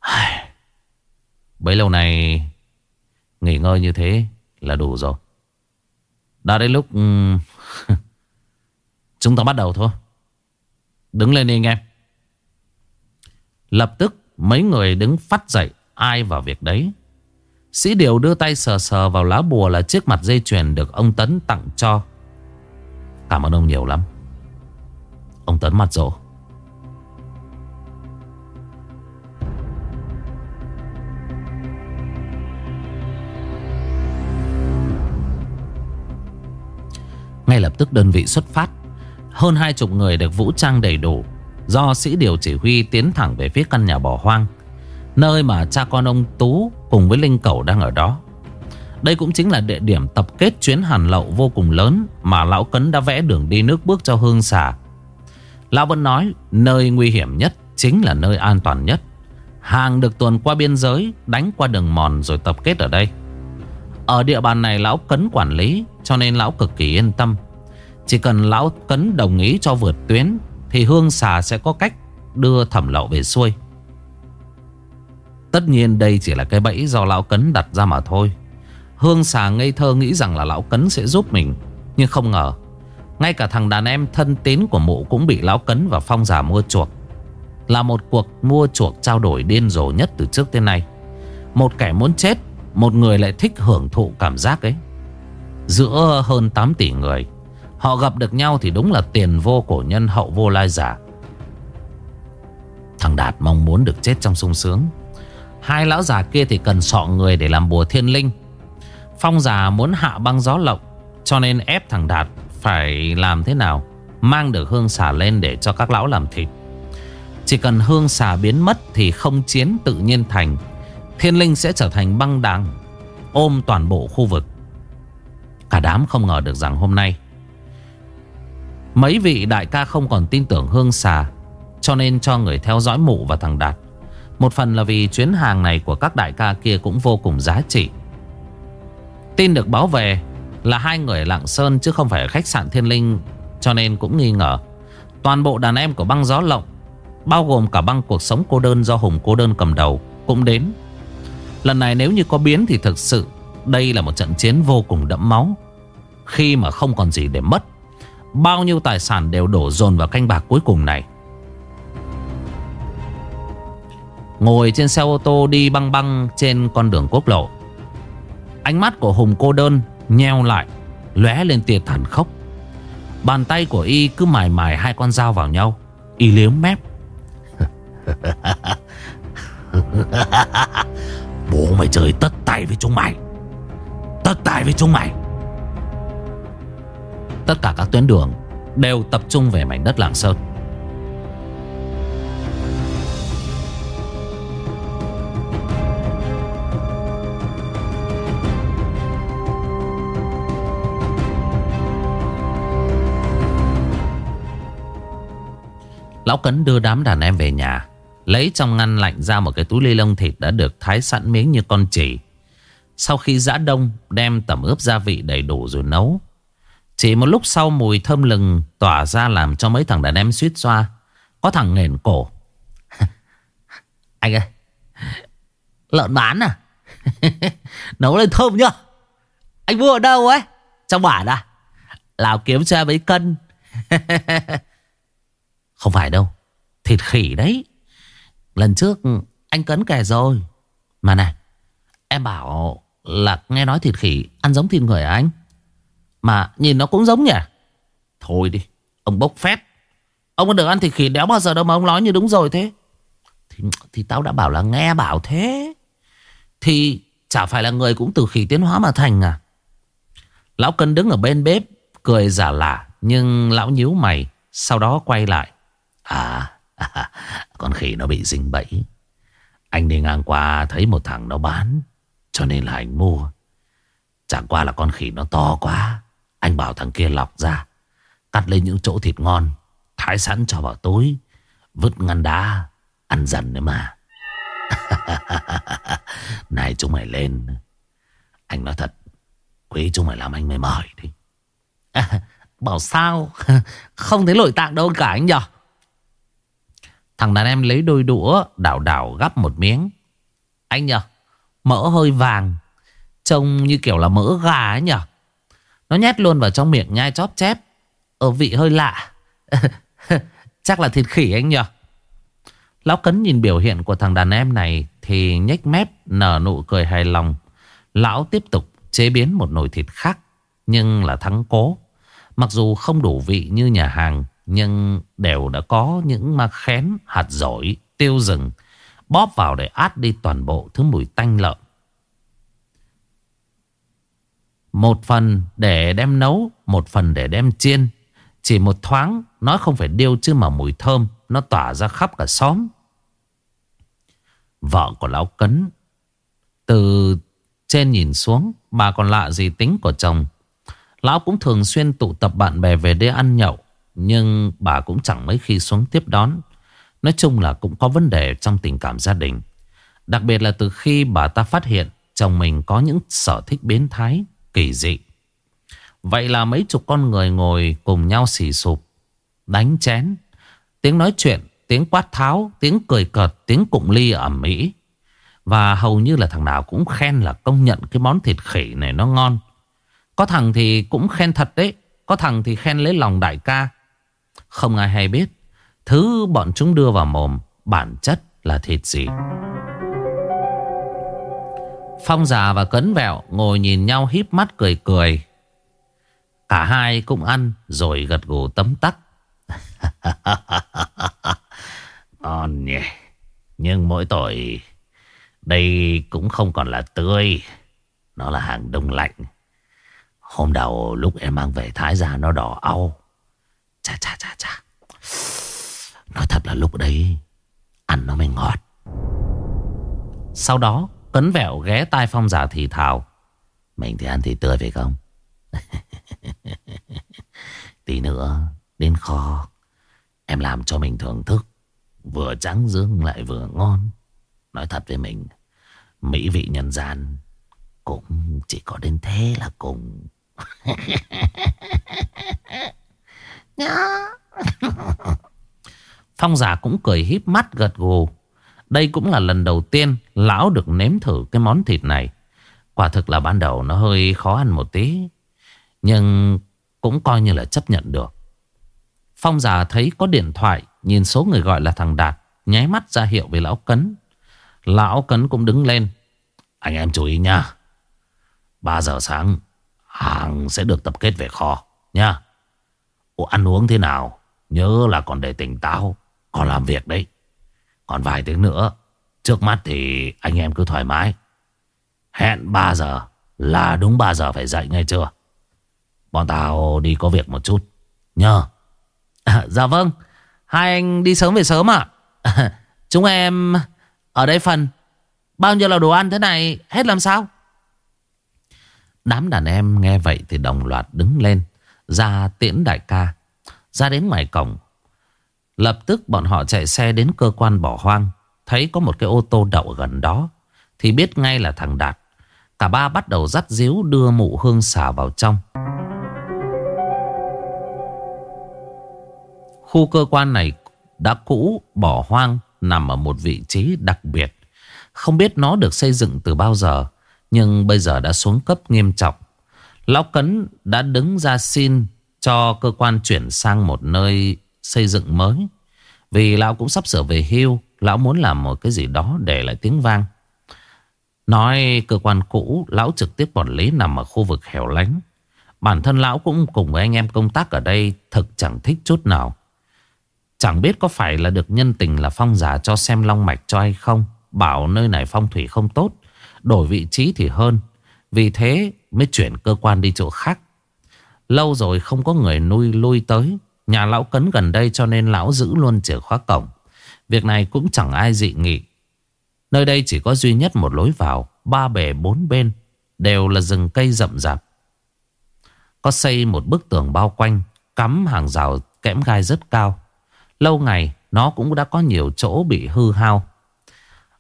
Bấy lâu này nghỉ ngơi như thế là đủ rồi. Đã đến lúc ừ, chúng ta bắt đầu thôi. Đứng lên đi anh em. Lập tức mấy người đứng phát dậy ai vào việc đấy. Sĩ Điều đưa tay sờ sờ vào lá bùa là chiếc mặt dây chuyền được ông Tấn tặng cho. Cảm ơn ông nhiều lắm. Ông Tấn mặt rộ. Ngay lập tức đơn vị xuất phát Hơn hai chục người được vũ trang đầy đủ Do sĩ điều chỉ huy tiến thẳng về phía căn nhà bỏ hoang Nơi mà cha con ông Tú cùng với Linh Cẩu đang ở đó. Đây cũng chính là địa điểm tập kết chuyến hàn lậu vô cùng lớn Mà Lão Cấn đã vẽ đường đi nước bước cho hương xà. Lão vẫn nói, nơi nguy hiểm nhất chính là nơi an toàn nhất. Hàng được tuần qua biên giới, Đánh qua đường mòn rồi tập kết ở đây. Ở địa bàn này Lão Cấn quản lý, Cho nên Lão cực kỳ yên tâm. Chỉ cần Lão Cấn đồng ý cho vượt tuyến, Thì hương xà sẽ có cách đưa thẩm lậu về xuôi. Tất nhiên đây chỉ là cái bẫy do lão cấn đặt ra mà thôi. Hương xà ngây thơ nghĩ rằng là lão cấn sẽ giúp mình, Nhưng không ngờ, Ngay cả thằng đàn em thân tín của mụ cũng bị lão cấn và phong giả mua chuộc. Là một cuộc mua chuộc trao đổi điên rồ nhất từ trước tới nay. Một kẻ muốn chết, Một người lại thích hưởng thụ cảm giác ấy. Giữa hơn 8 tỷ người, Họ gặp được nhau thì đúng là tiền vô cổ nhân, hậu vô lai giả. Thằng Đạt mong muốn được chết trong sung sướng. Hai lão già kia thì cần sọ người để làm bùa thiên linh. Phong già muốn hạ băng gió lộng, Cho nên ép thằng Đạt phải làm thế nào? Mang được hương xà lên để cho các lão làm thịt. Chỉ cần hương xà biến mất thì không chiến tự nhiên thành. Thiên linh sẽ trở thành băng đằng Ôm toàn bộ khu vực. Cả đám không ngờ được rằng hôm nay, Mấy vị đại ca không còn tin tưởng hương xà, Cho nên cho người theo dõi mụ và thằng Đạt. Một phần là vì chuyến hàng này của các đại ca kia cũng vô cùng giá trị. Tin được báo về là hai người ở Lạng Sơn chứ không phải ở khách sạn Thiên Linh, Cho nên cũng nghi ngờ. Toàn bộ đàn em của băng gió lộng, Bao gồm cả băng cuộc sống cô đơn do Hùng cô đơn cầm đầu, Cũng đến. Lần này nếu như có biến thì thực sự Đây là một trận chiến vô cùng đẫm máu. Khi mà không còn gì để mất, Bao nhiêu tài sản đều đổ dồn vào canh bạc cuối cùng này. Ngồi trên xe ô tô đi băng băng trên con đường quốc lộ. Ánh mắt của Hùng cô đơn nheo lại lóe lên tia thản khốc. Bàn tay của y cứ mài mài hai con dao vào nhau Y liếm mép. Bố mày chơi tất tay với chúng mày. Tất tay với chúng mày. Tất cả các tuyến đường Đều tập trung về mảnh đất Lạng Sơn Lão Cấn đưa đám đàn em về nhà, Lấy trong ngăn lạnh ra một cái túi ly lông thịt đã được thái sẵn miếng như con chỉ Sau khi giã đông, đem tẩm ướp gia vị đầy đủ rồi nấu. Chỉ một lúc sau mùi thơm lừng tỏa ra làm cho mấy thằng đàn em suýt xoa. Có thằng nghền cổ. Anh ơi, Lợn bán à? Nấu lên thơm nhá. Anh mua ở đâu ấy? Trong bản à? Lào kiếm cho em mấy cân. Không phải đâu Thịt khỉ đấy. Lần trước anh cấn kè rồi. Mà này Em bảo là nghe nói thịt khỉ Ăn giống thịt người à anh? Mà nhìn nó cũng giống nhỉ? Thôi đi Ông bốc phét. Ông có được ăn thịt khỉ đéo bao giờ đâu mà ông nói như đúng rồi thế. Thì, thì tao đã bảo là nghe bảo thế. Thì chả phải là người cũng từ khỉ tiến hóa mà thành à? Lão Cân đứng ở bên bếp Cười giả lạ Nhưng lão nhíu mày Sau đó quay lại. À, à con khỉ nó bị dính bẫy. Anh đi ngang qua thấy một thằng nó bán Cho nên là anh mua. Chẳng qua là con khỉ nó to quá Anh bảo thằng kia lọc ra Cắt lên những chỗ thịt ngon Thái sẵn cho vào túi Vứt ngăn đá Ăn dần nữa mà. Này chúng mày lên Anh nói thật Quý chúng mày làm anh mày mời đi. À, Bảo sao? Không thấy lội tạng đâu cả anh nhỉ Thằng đàn em lấy đôi đũa đảo đảo gắp một miếng. Anh nhờ, mỡ hơi vàng. Trông như kiểu là mỡ gà ấy nhờ. Nó nhét luôn vào trong miệng nhai chóp chép. Ở vị hơi lạ. Chắc là thịt khỉ anh nhờ. Lão Cấn nhìn biểu hiện của thằng đàn em này thì nhếch mép nở nụ cười hài lòng. Lão tiếp tục chế biến một nồi thịt khác nhưng là thắng cố. Mặc dù không đủ vị như nhà hàng nhưng đều đã có những ma khén, hạt dổi, tiêu rừng Bóp vào để át đi toàn bộ thứ mùi tanh lợn. Một phần để đem nấu Một phần để đem chiên. Chỉ một thoáng Nó không phải điêu chứ mà mùi thơm Nó tỏa ra khắp cả xóm. Vợ của lão cấn Từ trên nhìn xuống Bà còn lạ gì tính của chồng. Lão cũng thường xuyên tụ tập bạn bè về để ăn nhậu nhưng bà cũng chẳng mấy khi xuống tiếp đón. Nói chung là cũng có vấn đề trong tình cảm gia đình. Đặc biệt là từ khi bà ta phát hiện Chồng mình có những sở thích biến thái, Kỳ dị. Vậy là mấy chục con người ngồi cùng nhau xì sụp, Đánh chén. Tiếng nói chuyện, Tiếng quát tháo, Tiếng cười cợt, Tiếng cụng ly ở mỹ. Và hầu như là thằng nào cũng khen là công nhận Cái món thịt khỉ này nó ngon. Có thằng thì cũng khen thật đấy, Có thằng thì khen lấy lòng đại ca không ai hay biết, Thứ bọn chúng đưa vào mồm Bản chất là thịt gì Phong già và cấn vẹo Ngồi nhìn nhau híp mắt cười cười Cả hai cũng ăn rồi gật gù tấm tắc. Ngon nhỉ. Nhưng mỗi tội, đây cũng không còn là tươi. Nó là hàng đông lạnh. Hôm đầu lúc em mang về thái ra nó đỏ au. Chà chà chà chà. Nói thật là lúc đấy, ăn nó mới ngọt. Sau đó Cấn vẹo ghé tai Phong giả thì thào. Mình thì ăn thì tươi phải không? Tí nữa, đến kho, Em làm cho mình thưởng thức Vừa trắng dương lại vừa ngon Nói thật với mình, Mỹ vị nhân gian Cũng chỉ có đến thế là cùng Phong giả cũng cười híp mắt gật gù. Đây cũng là lần đầu tiên Lão được nếm thử cái món thịt này. Quả thực là ban đầu nó hơi khó ăn một tí, Nhưng cũng coi như là chấp nhận được. Phong giả thấy có điện thoại, Nhìn số người gọi là thằng Đạt, Nháy mắt ra hiệu với Lão Cấn. Lão Cấn cũng đứng lên. Anh em chú ý nha 3 giờ sáng, Hàng sẽ được tập kết về kho Nha Ủa ăn uống thế nào? Nhớ là còn để tỉnh táo Còn làm việc đấy. Còn vài tiếng nữa Trước mắt thì anh em cứ thoải mái. Hẹn 3 giờ Là đúng 3 giờ phải dậy ngay chưa Bọn tao đi có việc một chút Nhờ à, Dạ vâng Hai anh đi sớm về sớm ạ. À? Chúng em ở đây phần. Bao nhiêu là đồ ăn thế này Hết làm sao? Đám đàn em nghe vậy thì đồng loạt đứng lên. Ra tiễn đại ca. Ra đến ngoài cổng. Lập tức bọn họ chạy xe đến cơ quan bỏ hoang. Thấy có một cái ô tô đậu gần đó Thì biết ngay là thằng Đạt. Cả ba bắt đầu dắt díu đưa mụ hương xả vào trong. Khu cơ quan này đã cũ, bỏ hoang, nằm ở một vị trí đặc biệt. Không biết nó được xây dựng từ bao giờ, nhưng bây giờ đã xuống cấp nghiêm trọng. Lão Cấn đã đứng ra xin cho cơ quan chuyển sang một nơi xây dựng mới. Vì lão cũng sắp sửa về hưu, lão muốn làm một cái gì đó để lại tiếng vang. Nói cơ quan cũ, lão trực tiếp quản lý nằm ở khu vực hẻo lánh. Bản thân lão cũng cùng với anh em công tác ở đây thực chẳng thích chút nào. Chẳng biết có phải là được nhân tình là phong giả cho xem long mạch cho hay không. Bảo nơi này phong thủy không tốt. Đổi vị trí thì hơn. Vì thế mới chuyển cơ quan đi chỗ khác. Lâu rồi không có người nuôi lui tới. Nhà lão cấn gần đây cho nên lão giữ luôn chìa khóa cổng. Việc này cũng chẳng ai dị nghị. Nơi đây chỉ có duy nhất một lối vào. Ba bể bốn bên. Đều là rừng cây rậm rạp. Có xây một bức tường bao quanh. Cắm hàng rào kẽm gai rất cao. Lâu ngày nó cũng đã có nhiều chỗ bị hư hao.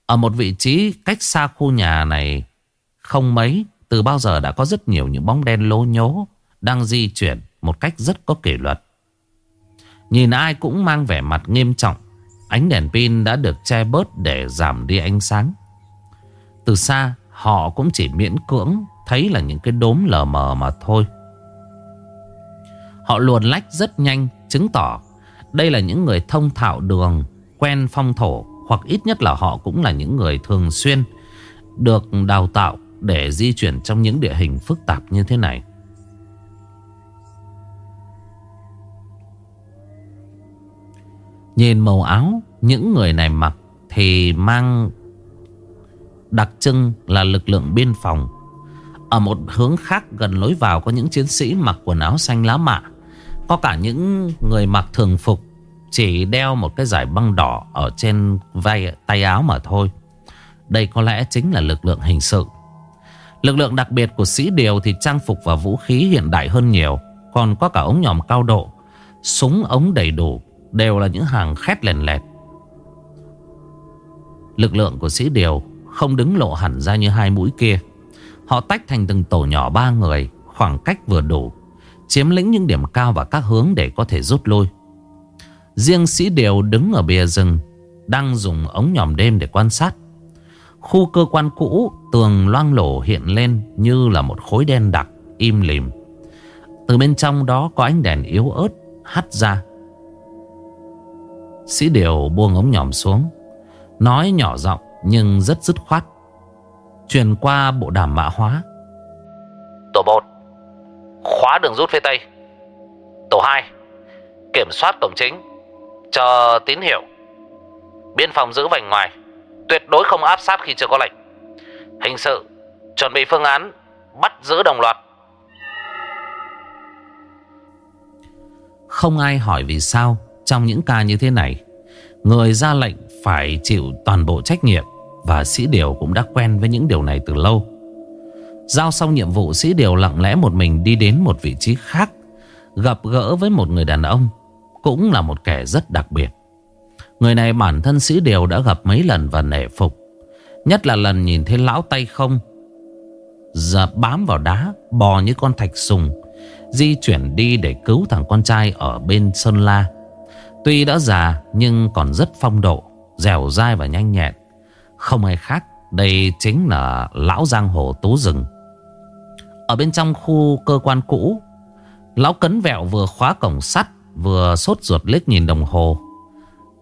Ở một vị trí cách xa khu nhà này không mấy, từ bao giờ đã có rất nhiều những bóng đen lố nhố đang di chuyển một cách rất có kỷ luật. Nhìn ai cũng mang vẻ mặt nghiêm trọng, ánh đèn pin đã được che bớt để giảm đi ánh sáng. Từ xa, họ cũng chỉ miễn cưỡng thấy là những cái đốm lờ mờ mà thôi. Họ luồn lách rất nhanh, chứng tỏ đây là những người thông thạo đường, quen phong thổ hoặc ít nhất là họ cũng là những người thường xuyên được đào tạo để di chuyển trong những địa hình phức tạp như thế này. Nhìn màu áo những người này mặc thì mang đặc trưng là lực lượng biên phòng. Ở một hướng khác gần lối vào có những chiến sĩ mặc quần áo xanh lá mạ. Có cả những người mặc thường phục, Chỉ đeo một cái giải băng đỏ Ở trên vai, tay áo mà thôi Đây có lẽ chính là lực lượng hình sự Lực lượng đặc biệt của sĩ điều Thì trang phục và vũ khí hiện đại hơn nhiều, Còn có cả ống nhòm cao độ. Súng ống đầy đủ, Đều là những hàng khét lèn lẹt. Lực lượng của sĩ điều Không đứng lộ hẳn ra như hai mũi kia. Họ tách thành từng tổ nhỏ ba người, Khoảng cách vừa đủ, Chiếm lĩnh những điểm cao và các hướng để có thể rút lui. Riêng sĩ điều đứng ở bìa rừng, Đang dùng ống nhòm đêm để quan sát. Khu cơ quan cũ Tường loang lổ hiện lên Như là một khối đen đặc, Im lìm. Từ bên trong đó có ánh đèn yếu ớt Hắt ra. Sĩ điều buông ống nhòm xuống, Nói nhỏ giọng Nhưng rất dứt khoát. Truyền qua bộ đàm mã hóa. Tổ 1 Khóa đường rút phía Tây. Tổ 2 Kiểm soát cổng chính, Chờ tín hiệu. Biên phòng giữ vành ngoài. Tuyệt đối không áp sát khi chưa có lệnh. Hình sự, Chuẩn bị phương án, Bắt giữ đồng loạt. Không ai hỏi vì sao Trong những ca như thế này, Người ra lệnh phải chịu toàn bộ trách nhiệm Và sĩ điều cũng đã quen với những điều này từ lâu. Giao xong nhiệm vụ, sĩ điều lặng lẽ một mình đi đến một vị trí khác, Gặp gỡ với một người đàn ông, Cũng là một kẻ rất đặc biệt. Người này bản thân sĩ đều đã gặp mấy lần và nể phục. Nhất là lần nhìn thấy lão tay không? Giờ bám vào đá, Bò như con thạch sùng, Di chuyển đi để cứu thằng con trai Ở bên Sơn La. Tuy đã già, nhưng còn rất phong độ, Dẻo dai và nhanh nhẹn. Không ai khác, Đây chính là lão giang hồ tú rừng. Ở bên trong khu cơ quan cũ, Lão cấn vẹo vừa khóa cổng sắt, Vừa sốt ruột liếc nhìn đồng hồ.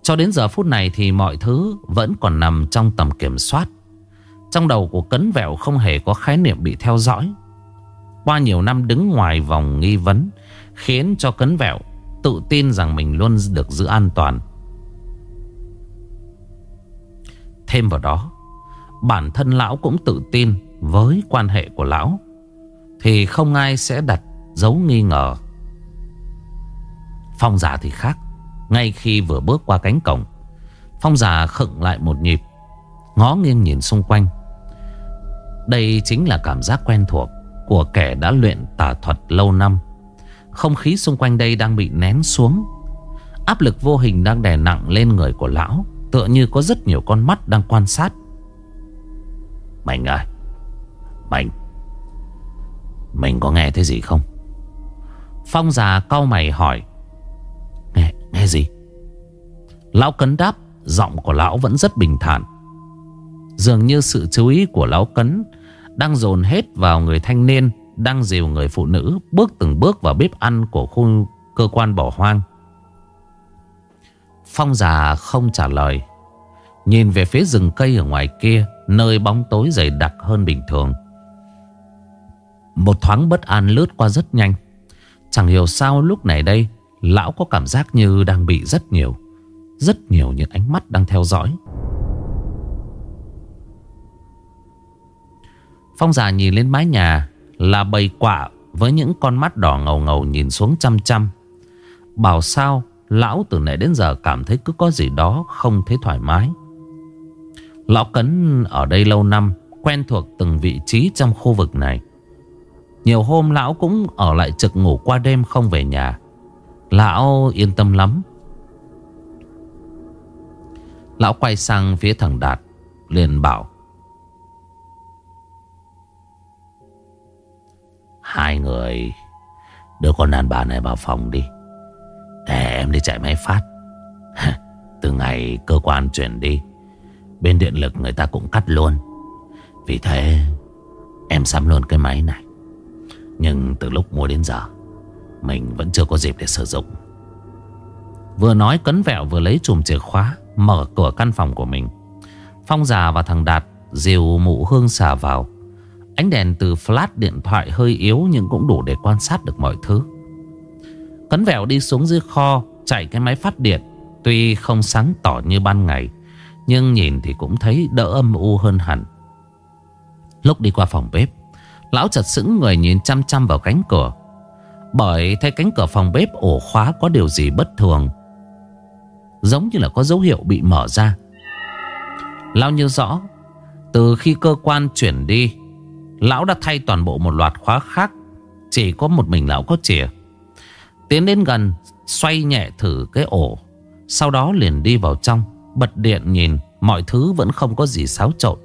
Cho đến giờ phút này thì mọi thứ Vẫn còn nằm trong tầm kiểm soát. Trong đầu của cấn vẹo không hề có khái niệm bị theo dõi. Qua nhiều năm đứng ngoài vòng nghi vấn, Khiến cho cấn vẹo Tự tin rằng mình luôn được giữ an toàn. Thêm vào đó, Bản thân lão cũng tự tin Với quan hệ của lão, Thì không ai sẽ đặt dấu nghi ngờ. Phong giả thì khác. Ngay khi vừa bước qua cánh cổng. Phong già khựng lại một nhịp, Ngó nghiêng nhìn xung quanh. Đây chính là cảm giác quen thuộc Của kẻ đã luyện tà thuật lâu năm. Không khí xung quanh đây đang bị nén xuống. Áp lực vô hình đang đè nặng lên người của lão, Tựa như có rất nhiều con mắt đang quan sát. Mạnh ơi Mạnh Mình có nghe thấy gì không? Phong già cau mày hỏi. Nghe, gì? Lão cấn đáp Giọng của lão vẫn rất bình thản. Dường như sự chú ý của lão cấn Đang dồn hết vào người thanh niên Đang dìu người phụ nữ Bước từng bước vào bếp ăn của khu cơ quan bỏ hoang. Phong già không trả lời. Nhìn về phía rừng cây ở ngoài kia Nơi bóng tối dày đặc hơn bình thường. Một thoáng bất an lướt qua rất nhanh. Chẳng hiểu sao lúc này đây Lão có cảm giác như đang bị rất nhiều Rất nhiều những ánh mắt đang theo dõi. Phong già nhìn lên mái nhà, Là bầy quạ Với những con mắt đỏ ngầu ngầu nhìn xuống chăm chăm. Bảo sao, Lão từ nãy đến giờ cảm thấy cứ có gì đó Không thấy thoải mái. Lão Cấn ở đây lâu năm, Quen thuộc từng vị trí trong khu vực này. Nhiều hôm lão cũng ở lại trực ngủ qua đêm không về nhà. Lão yên tâm lắm. Lão quay sang phía thằng Đạt, liền bảo, Hai người, Đưa con đàn bà này vào phòng đi, Để em đi chạy máy phát. Từ ngày cơ quan chuyển đi, Bên điện lực người ta cũng cắt luôn. Vì thế, Em sắm luôn cái máy này. Nhưng từ lúc mua đến giờ mình vẫn chưa có dịp để sử dụng. Vừa nói cấn vẹo vừa lấy chùm chìa khóa, Mở cửa căn phòng của mình. Phong già và thằng Đạt Dìu mụ hương xả vào. Ánh đèn từ flash điện thoại hơi yếu Nhưng cũng đủ để quan sát được mọi thứ. Cấn vẹo đi xuống dưới kho, Chạy cái máy phát điện. Tuy không sáng tỏ như ban ngày, Nhưng nhìn thì cũng thấy đỡ âm u hơn hẳn. Lúc đi qua phòng bếp, Lão chật sững người nhìn chăm chăm vào cánh cửa. Bởi thấy cánh cửa phòng bếp ổ khóa có điều gì bất thường. Giống như là có dấu hiệu bị mở ra. Lão nhớ rõ, Từ khi cơ quan chuyển đi, Lão đã thay toàn bộ một loạt khóa khác, Chỉ có một mình lão có chìa. Tiến đến gần, Xoay nhẹ thử cái ổ, Sau đó liền đi vào trong, Bật điện nhìn, Mọi thứ vẫn không có gì xáo trộn.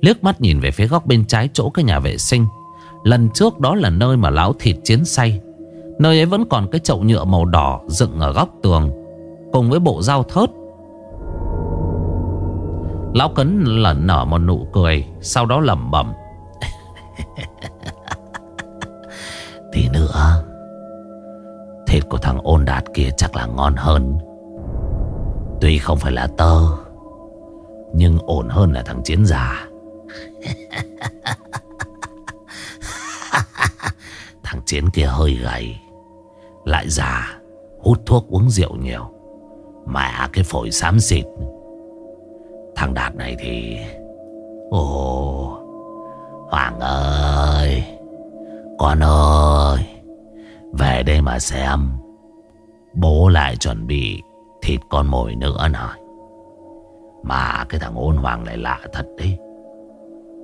Liếc mắt nhìn về phía góc bên trái chỗ cái nhà vệ sinh, Lần trước đó là nơi mà lão thịt chiến say. Nơi ấy vẫn còn cái chậu nhựa màu đỏ dựng ở góc tường, Cùng với bộ dao thớt. Lão Cấn lẩn nở một nụ cười, Sau đó lẩm bẩm. Tí nữa, Thịt của thằng ôn đạt kia chắc là ngon hơn. Tuy không phải là tơ, Nhưng ổn hơn là thằng chiến già. Thằng Chiến kia hơi gầy. Lại già, Hút thuốc uống rượu nhiều. Mẹ cái phổi xám xịt. Thằng Đạt này thì, Ồ, Hoàng ơi, Con ơi, Về đây mà xem. Bố lại chuẩn bị Thịt con mồi nữa này. Mà cái thằng ôn hoàng lại lạ thật đấy.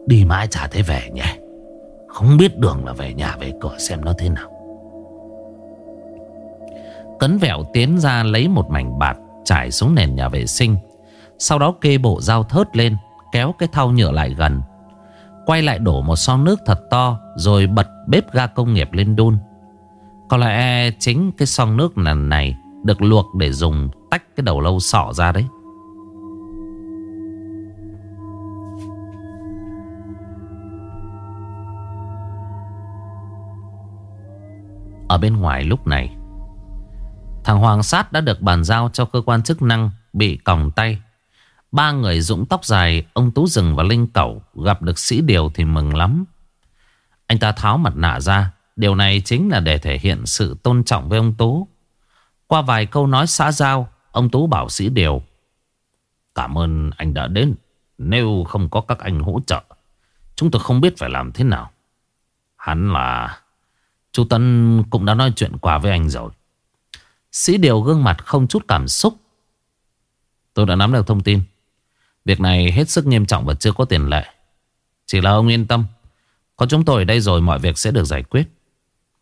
Đi mãi chả thấy về nhỉ Không biết đường là về nhà, về cửa xem nó thế nào. Cấn vẹo tiến ra lấy một mảnh bạt Trải xuống nền nhà vệ sinh. Sau đó kê bộ dao thớt lên, Kéo cái thau nhựa lại gần. Quay lại đổ một son nước thật to, Rồi bật bếp ga công nghiệp lên đun. Có lẽ chính cái son nước lần này Được luộc để dùng tách cái đầu lâu sọ ra đấy. Ở bên ngoài lúc này Thằng Hoàng Sát đã được bàn giao cho cơ quan chức năng Bị còng tay. Ba người dũng tóc dài, Ông Tú Rừng và Linh Cẩu Gặp được sĩ Điều thì mừng lắm. Anh ta tháo mặt nạ ra. Điều này chính là để thể hiện sự tôn trọng với ông Tú. Qua vài câu nói xã giao, Ông Tú bảo sĩ Điều, Cảm ơn anh đã đến. Nếu không có các anh hỗ trợ, Chúng tôi không biết phải làm thế nào. Hắn là, Chú Tân cũng đã nói chuyện qua với anh rồi. Sĩ Điều gương mặt không chút cảm xúc. Tôi đã nắm được thông tin. Việc này hết sức nghiêm trọng và chưa có tiền lệ. Chỉ là ông yên tâm. Có chúng tôi ở đây rồi mọi việc sẽ được giải quyết.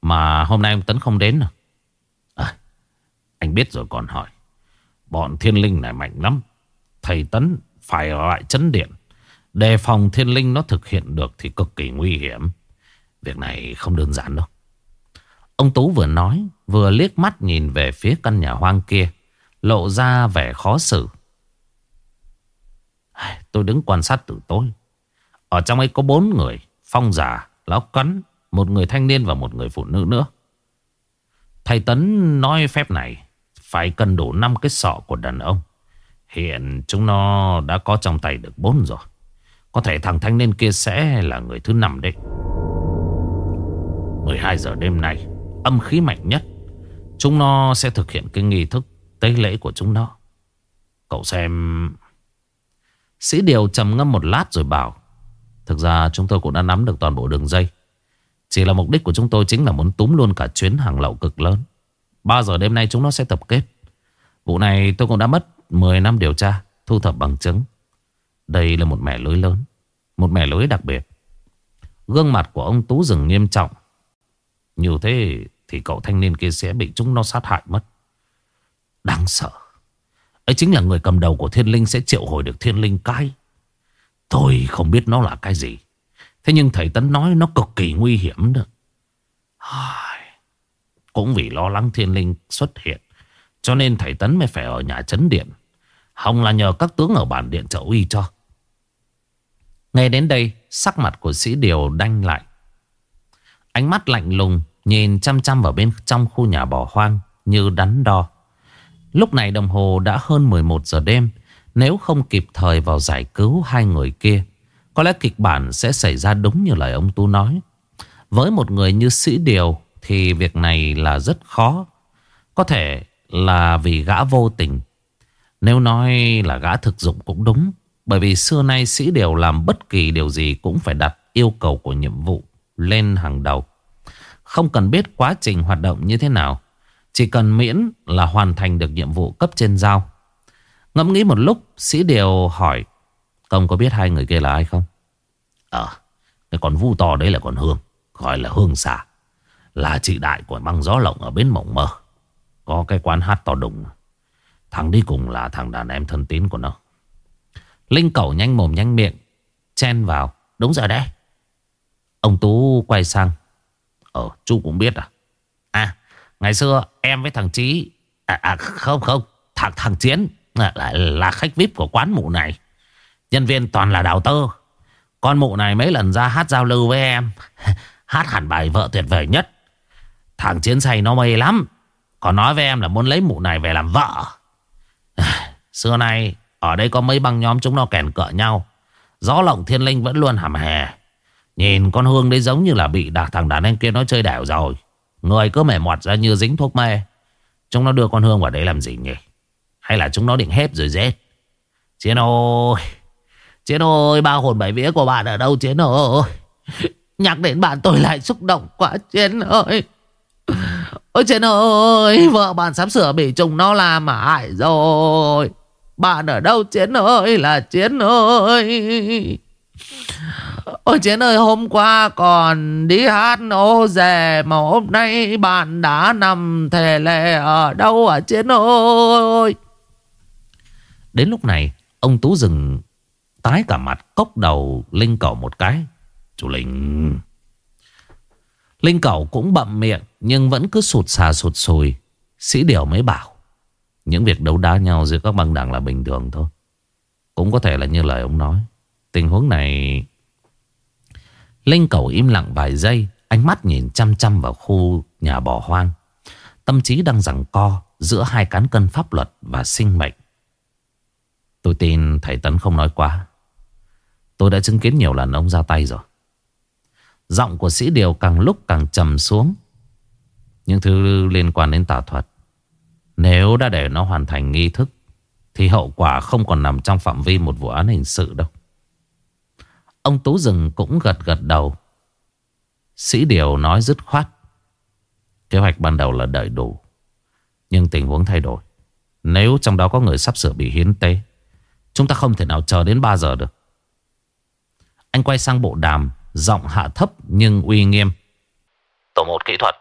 Mà hôm nay ông Tấn không đến à? à Anh biết rồi còn hỏi. Bọn thiên linh này mạnh lắm. Thầy Tấn phải ở lại chấn điện. Đề phòng thiên linh nó thực hiện được Thì cực kỳ nguy hiểm. Việc này không đơn giản đâu. Ông Tú vừa nói Vừa liếc mắt nhìn về phía căn nhà hoang kia, Lộ ra vẻ khó xử. Tôi đứng quan sát từ tối. Ở trong ấy có bốn người, Phong giả lão cắn, Một người thanh niên và một người phụ nữ nữa. Thầy Tấn nói phép này, Phải cần đủ năm cái sọ của đàn ông. Hiện chúng nó đã có trong tay được bốn rồi. Có thể thằng thanh niên kia sẽ là người thứ năm đấy. 12 giờ đêm nay, Âm khí mạnh nhất. Chúng nó sẽ thực hiện cái nghi thức tế lễ của chúng nó. Cậu xem. Sĩ Điều trầm ngâm một lát rồi bảo, Thực ra chúng tôi cũng đã nắm được toàn bộ đường dây. Chỉ là mục đích của chúng tôi chính là muốn túm luôn cả chuyến hàng lậu cực lớn. 3 giờ đêm nay chúng nó sẽ tập kết. Vụ này tôi cũng đã mất 10 năm điều tra, Thu thập bằng chứng. Đây là một mẻ lưới lớn, Một mẻ lưới đặc biệt. Gương mặt của ông Tú rừng nghiêm trọng. Như thế thì cậu thanh niên kia sẽ bị chúng nó sát hại mất. Đáng sợ. Ấy chính là người cầm đầu của thiên linh sẽ triệu hồi được thiên linh cái. Tôi không biết nó là cái gì. Thế nhưng thầy Tấn nói nó cực kỳ nguy hiểm đó. Cũng vì lo lắng thiên linh xuất hiện, Cho nên thầy Tấn mới phải ở nhà chấn điện. Hồng là nhờ các tướng ở bản điện trợ uy cho. Nghe đến đây, Sắc mặt của sĩ Điều đanh lại. Ánh mắt lạnh lùng Nhìn chăm chăm vào bên trong khu nhà bỏ hoang Như đắn đo. Lúc này đồng hồ đã hơn 11 giờ đêm. Nếu không kịp thời vào giải cứu hai người kia, Có lẽ kịch bản sẽ xảy ra đúng như lời ông Tu nói. Với một người như sĩ điều Thì việc này là rất khó. Có thể là vì gã vô tình. Nếu nói là gã thực dụng cũng đúng, Bởi vì xưa nay sĩ điều làm bất kỳ điều gì Cũng phải đặt yêu cầu của nhiệm vụ lên hàng đầu. Không cần biết quá trình hoạt động như thế nào chỉ cần miễn là hoàn thành được nhiệm vụ cấp trên giao. Ngẫm nghĩ một lúc, sĩ điều hỏi, công có biết hai người kia là ai không? Ờ, cái con vu to đấy là con Hương, gọi là Hương xà. Là chị đại của băng gió lộng ở bến mộng mơ. Có cái quán hát to đùng. Thằng đi cùng là thằng đàn em thân tín của nó. Linh cẩu nhanh mồm nhanh miệng, chen vào. Đúng rồi đấy. Ông Tú quay sang. Ờ, chú cũng biết à? À, Ngày xưa em với thằng Trí À, à không không Thằng thằng Chiến là, là, là khách VIP của quán mụ này. Nhân viên toàn là đào tơ. Con mụ này mấy lần ra hát giao lưu với em Hát hẳn bài vợ tuyệt vời nhất. Thằng Chiến say nó mê lắm. Còn nói với em là muốn lấy mụ này về làm vợ. Xưa nay Ở đây có mấy băng nhóm chúng nó kèn cỡ nhau. Gió lộng thiên linh vẫn luôn hàm hè. Nhìn con Hương đấy giống như là bị đạc thằng đàn em kia nó chơi đẻo rồi. Người cứ mẻ mọt ra như dính thuốc mê. Chúng nó đưa con Hương vào đấy làm gì nhỉ? Hay là chúng nó định hép rồi giết? Chiến ơi! Chiến ơi, ba hồn bảy vía của bạn ở đâu, Chiến ơi? Nhắc đến bạn tôi lại xúc động quá, Chiến ơi! Ôi, Chiến ơi! Vợ bạn sắp sửa bị trùng nó làm mà hại rồi. Bạn ở đâu, Chiến ơi? Là Chiến ơi! Ôi, Chiến ơi, hôm qua còn đi hát ô dè Mà hôm nay bạn đã nằm thề lệ ở đâu hả Chiến ơi? Đến lúc này, Ông Tú dừng tái cả mặt, cốc đầu Linh cẩu một cái. Chú Linh. Linh cẩu cũng bậm miệng, Nhưng vẫn cứ sụt xà sụt sùi. Sĩ Điều mới bảo, Những việc đấu đá nhau giữa các băng đảng là bình thường thôi. Cũng có thể là như lời ông nói, Tình huống này Linh cầu im lặng vài giây, Ánh mắt nhìn chăm chăm vào khu nhà bỏ hoang. Tâm trí đang rằng co Giữa hai cán cân pháp luật và sinh mệnh. Tôi tin thầy Tấn không nói quá. Tôi đã chứng kiến nhiều lần ông ra tay rồi. Giọng của sĩ điều càng lúc càng trầm xuống. Những thứ liên quan đến tà thuật, Nếu đã để nó hoàn thành nghi thức, Thì hậu quả không còn nằm trong phạm vi một vụ án hình sự đâu. Ông Tú Rừng cũng gật gật đầu. Sĩ Điều nói dứt khoát. Kế hoạch ban đầu là đợi đủ. Nhưng tình huống thay đổi. Nếu trong đó có người sắp sửa bị hiến tế. Chúng ta không thể nào chờ đến 3 giờ được. Anh quay sang bộ đàm. Giọng hạ thấp nhưng uy nghiêm. Tổ một kỹ thuật.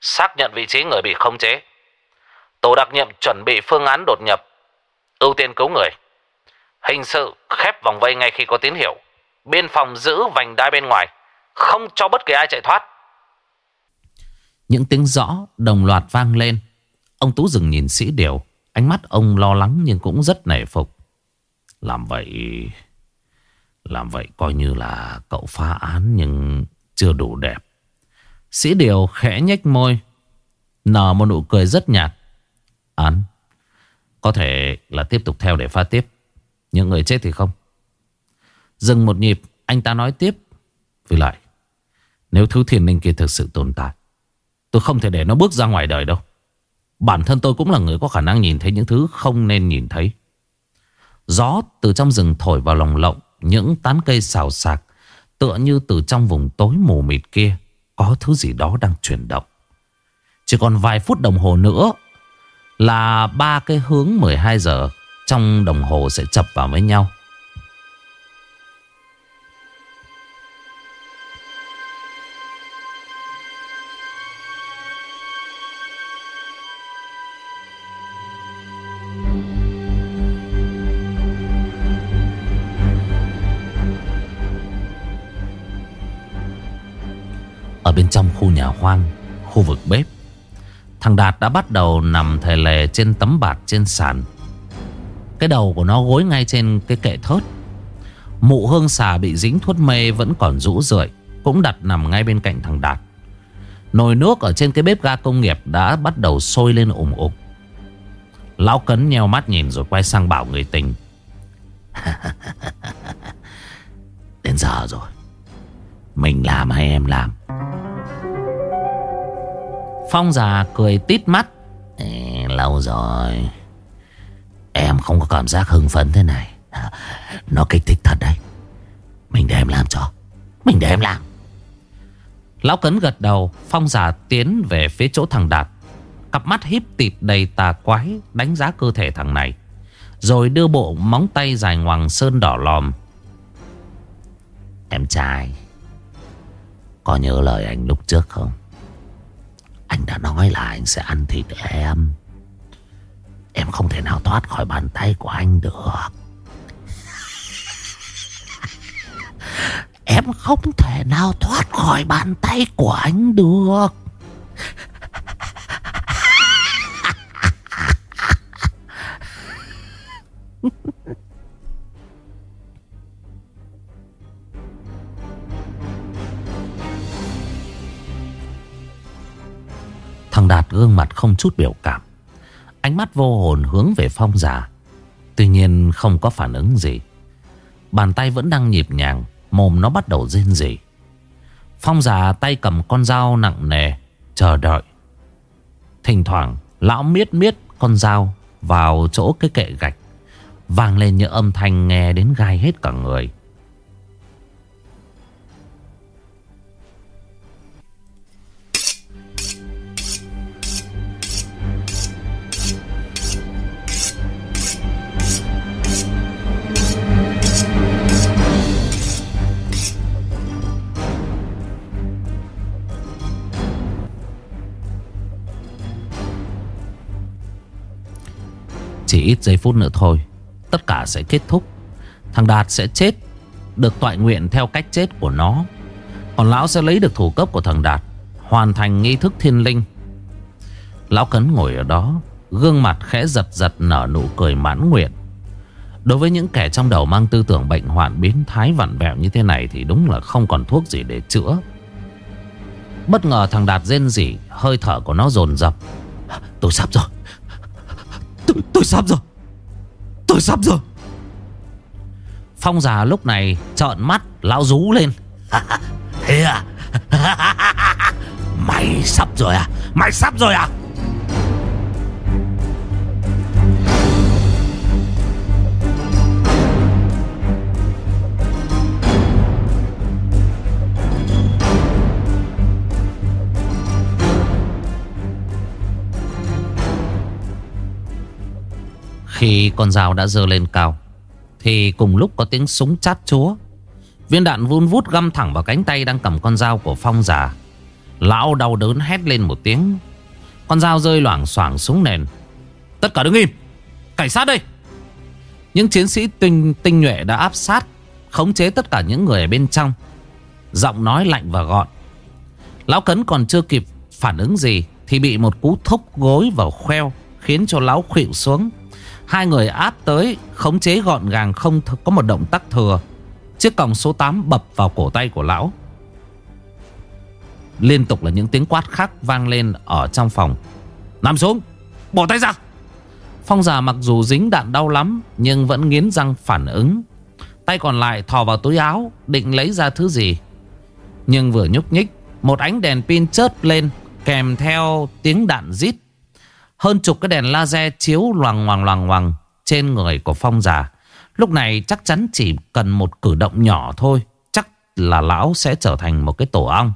Xác nhận vị trí người bị không chế. Tổ đặc nhiệm chuẩn bị phương án đột nhập. Ưu tiên cứu người. Hình sự khép vòng vây ngay khi có tín hiệu. Biên phòng giữ vành đai bên ngoài, Không cho bất kỳ ai chạy thoát. Những tiếng rõ, đồng loạt vang lên. Ông Tú dừng nhìn sĩ điều. Ánh mắt ông lo lắng nhưng cũng rất nể phục. Làm vậy Làm vậy coi như là cậu phá án nhưng chưa đủ đẹp. Sĩ điều khẽ nhếch môi, Nở một nụ cười rất nhạt. Án, Có thể là tiếp tục theo để pha tiếp. Những người chết thì không. Dừng một nhịp, Anh ta nói tiếp. Vì lại, Nếu thứ thiền linh kia thực sự tồn tại, Tôi không thể để nó bước ra ngoài đời đâu. Bản thân tôi cũng là người có khả năng nhìn thấy những thứ không nên nhìn thấy. Gió từ trong rừng thổi vào lòng lộng, Những tán cây xào xạc, Tựa như từ trong vùng tối mù mịt kia, Có thứ gì đó đang chuyển động. Chỉ còn vài phút đồng hồ nữa Là ba cái hướng 12 giờ Trong đồng hồ sẽ chập vào với nhau. Khoan khu Khu vực bếp. Thằng Đạt đã bắt đầu nằm thề lề trên tấm bạt trên sàn. Cái đầu của nó gối ngay trên cái kệ thớt. Mụ hương xà bị dính thuốc mê vẫn còn rũ rượi, Cũng đặt nằm ngay bên cạnh thằng Đạt. Nồi nước ở trên cái bếp ga công nghiệp đã bắt đầu sôi lên ủng ục Lão Cấn nheo mắt nhìn rồi quay sang bảo người tình. Đến giờ rồi. Mình làm hay em làm? Phong già cười tít mắt. Ê, Lâu rồi. Em không có cảm giác hưng phấn thế này. À, nó kích thích thật đấy. Mình để em làm cho. Mình để em làm. Lão Cấn gật đầu Phong già tiến về phía chỗ thằng Đạt. Cặp mắt híp tịt đầy tà quái Đánh giá cơ thể thằng này. Rồi đưa bộ móng tay dài ngoằng sơn đỏ lòm. Em trai Có nhớ lời anh lúc trước không? Anh đã nói là anh sẽ ăn thịt em. Em không thể nào thoát khỏi bàn tay của anh được. Em không thể nào thoát khỏi bàn tay của anh được. Thằng Đạt gương mặt không chút biểu cảm. Ánh mắt vô hồn hướng về phong già. Tuy nhiên không có phản ứng gì. Bàn tay vẫn đang nhịp nhàng, Mồm nó bắt đầu rên rỉ. Phong già tay cầm con dao nặng nề, Chờ đợi. Thỉnh thoảng, lão miết miết con dao Vào chỗ cái kệ gạch, Vang lên những âm thanh nghe đến gai hết cả người. Chỉ ít giây phút nữa thôi. Tất cả sẽ kết thúc. Thằng Đạt sẽ chết, Được tọa nguyện theo cách chết của nó. Còn lão sẽ lấy được thủ cấp của thằng Đạt, Hoàn thành nghi thức thiên linh. Lão Cấn ngồi ở đó, Gương mặt khẽ giật giật, nở nụ cười mãn nguyện. Đối với những kẻ trong đầu mang tư tưởng bệnh hoạn, biến thái vặn vẹo như thế này Thì đúng là không còn thuốc gì để chữa. Bất ngờ thằng Đạt rên rỉ, Hơi thở của nó dồn dập. Tôi sắp rồi. Tôi, tôi sắp rồi. Tôi sắp rồi. Phong già lúc này trợn mắt Lão rú lên. Thế à? Mày sắp rồi à? Mày sắp rồi à Khi con dao đã dơ lên cao Thì cùng lúc có tiếng súng chát chúa. Viên đạn vun vút găm thẳng vào cánh tay đang cầm con dao của Phong già. Lão đau đớn hét lên một tiếng. Con dao rơi loảng xoảng xuống nền. Tất cả đứng im. Cảnh sát đây. Những chiến sĩ tinh, tinh nhuệ đã áp sát Khống chế tất cả những người ở bên trong. Giọng nói lạnh và gọn. Lão Cấn còn chưa kịp phản ứng gì Thì bị một cú thúc gối vào khoeo Khiến cho lão khuỵu xuống. Hai người áp tới, Khống chế gọn gàng không có một động tác thừa. Chiếc còng số 8 bập vào cổ tay của lão. Liên tục là những tiếng quát khác vang lên ở trong phòng. Nằm xuống, Bỏ tay ra. Phong già mặc dù dính đạn đau lắm, Nhưng vẫn nghiến răng phản ứng. Tay còn lại thò vào túi áo, Định lấy ra thứ gì. Nhưng vừa nhúc nhích, Một ánh đèn pin chớp lên, Kèm theo tiếng đạn rít hơn chục cái đèn laser chiếu loằng hoàng loằng hoàng trên người của Phong già. Lúc này chắc chắn chỉ cần một cử động nhỏ thôi. Chắc là lão sẽ trở thành một cái tổ ong.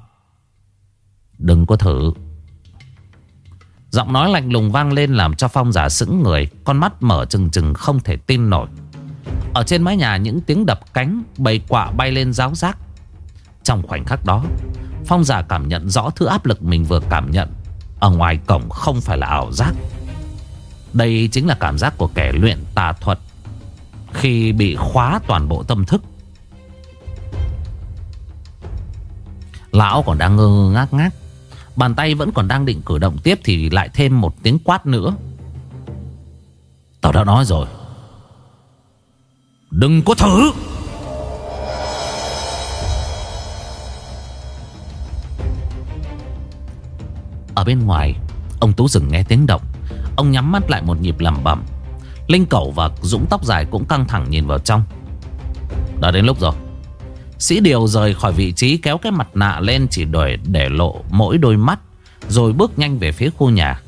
Đừng có thử. Giọng nói lạnh lùng vang lên làm cho Phong giả sững người. Con mắt mở trừng trừng không thể tin nổi. Ở trên mái nhà những tiếng đập cánh bầy quạ bay lên giáo giác. Trong khoảnh khắc đó, Phong giả cảm nhận rõ thứ áp lực mình vừa cảm nhận ở ngoài cổng không phải là ảo giác. Đây chính là cảm giác của kẻ luyện tà thuật Khi bị khóa toàn bộ tâm thức. Lão còn đang ngơ ngác ngác. Bàn tay vẫn còn đang định cử động tiếp Thì lại thêm một tiếng quát nữa. Tao đã nói rồi. Đừng có thử. Ở bên ngoài Ông Tú dừng nghe tiếng động. Ông nhắm mắt lại một nhịp lầm bẩm. Linh Cẩu và Dũng tóc dài cũng căng thẳng nhìn vào trong. Đã đến lúc rồi. Sĩ Điều rời khỏi vị trí kéo cái mặt nạ lên chỉ để, để lộ mỗi đôi mắt Rồi bước nhanh về phía khu nhà.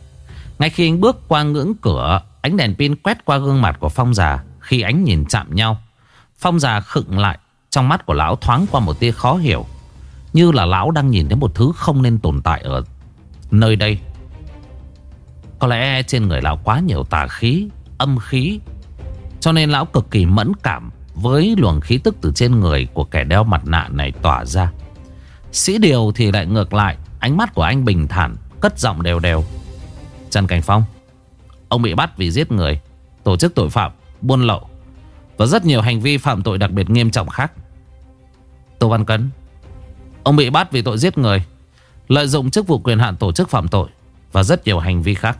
Ngay khi anh bước qua ngưỡng cửa Ánh đèn pin quét qua gương mặt của Phong già Khi ánh nhìn chạm nhau. Phong già khựng lại Trong mắt của lão thoáng qua một tia khó hiểu Như là lão đang nhìn thấy một thứ không nên tồn tại ở nơi đây. Có lẽ trên người lão quá nhiều tà khí Âm khí Cho nên lão cực kỳ mẫn cảm Với luồng khí tức từ trên người Của kẻ đeo mặt nạ này tỏa ra. Sĩ Điều thì lại ngược lại Ánh mắt của anh bình thản Cất giọng đều đều. Trần Cảnh Phong Ông bị bắt vì giết người Tổ chức tội phạm, buôn lậu Và rất nhiều hành vi phạm tội đặc biệt nghiêm trọng khác. Tô Văn Cấn Ông bị bắt vì tội giết người. Lợi dụng chức vụ quyền hạn tổ chức phạm tội Và rất nhiều hành vi khác.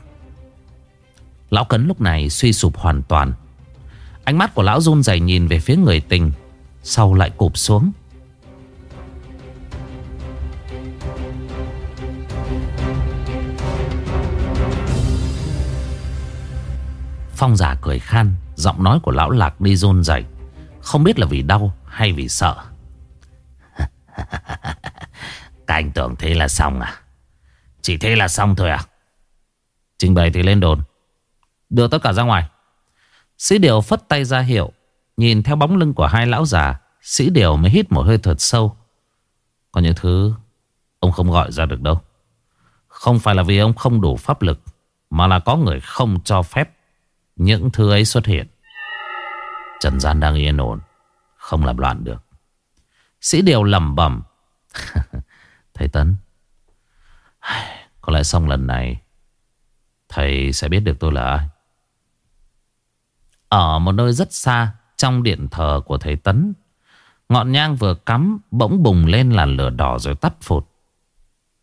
Lão Cấn lúc này suy sụp hoàn toàn. Ánh mắt của lão run rẩy nhìn về phía người tình, Sau lại cụp xuống. Phong giả cười khan, Giọng nói của lão lạc đi run rẩy, Không biết là vì đau hay vì sợ. Các anh tưởng thế là xong à? Chỉ thế là xong thôi à? Trình bày thì lên đồn. Đưa tất cả ra ngoài. Sĩ Điều phất tay ra hiệu, Nhìn theo bóng lưng của hai lão già, Sĩ Điều mới hít một hơi thật sâu. Có những thứ Ông không gọi ra được đâu. Không phải là vì ông không đủ pháp lực, Mà là có người không cho phép Những thứ ấy xuất hiện. Trần gian đang yên ổn, Không làm loạn được. Sĩ Điều lầm bẩm. Thầy Tấn. Có lẽ xong lần này, Thầy sẽ biết được tôi là ai. Ở một nơi rất xa Trong điện thờ của thầy Tấn, Ngọn nhang vừa cắm Bỗng bùng lên làn lửa đỏ rồi tắt phụt.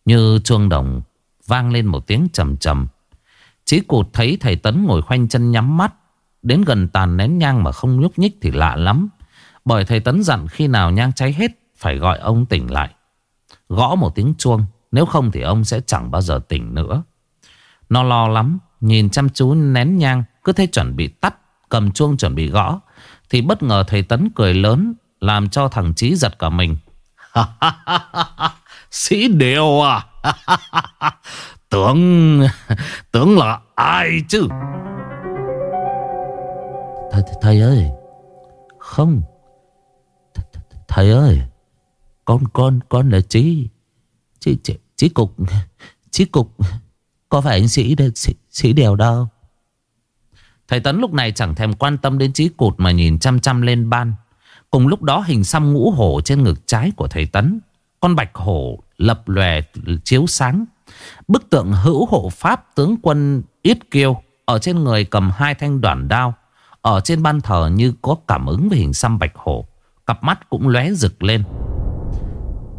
Như chuông đồng Vang lên một tiếng trầm trầm. Chí cụt thấy thầy Tấn ngồi khoanh chân nhắm mắt, Đến gần tàn nén nhang mà không nhúc nhích thì lạ lắm. Bởi thầy Tấn dặn khi nào nhang cháy hết, Phải gọi ông tỉnh lại. Gõ một tiếng chuông Nếu không thì ông sẽ chẳng bao giờ tỉnh nữa. Nó lo lắm Nhìn chăm chú nén nhang Cứ thế chuẩn bị tắt Cầm chuông chuẩn bị gõ Thì bất ngờ thầy Tấn cười lớn Làm cho thằng Chí giật cả mình. Sĩ Điều à? Tưởng Tưởng là ai chứ? Thầy, thầy ơi. Không. Th th Thầy ơi. Con con con là Chí. Chí, chí, chí cục Chí cục Có phải anh sĩ, sĩ, sĩ Điều đâu Thầy Tấn lúc này chẳng thèm quan tâm đến Chí cụt Mà nhìn chăm chăm lên ban. Cùng lúc đó hình xăm ngũ hổ trên ngực trái của thầy Tấn Con bạch hổ lập lòe chiếu sáng. Bức tượng hữu hộ pháp tướng quân Yết Kiêu Ở trên người cầm hai thanh đoạn đao Ở trên ban thờ như có cảm ứng về hình xăm bạch hổ. Cặp mắt cũng lóe rực lên.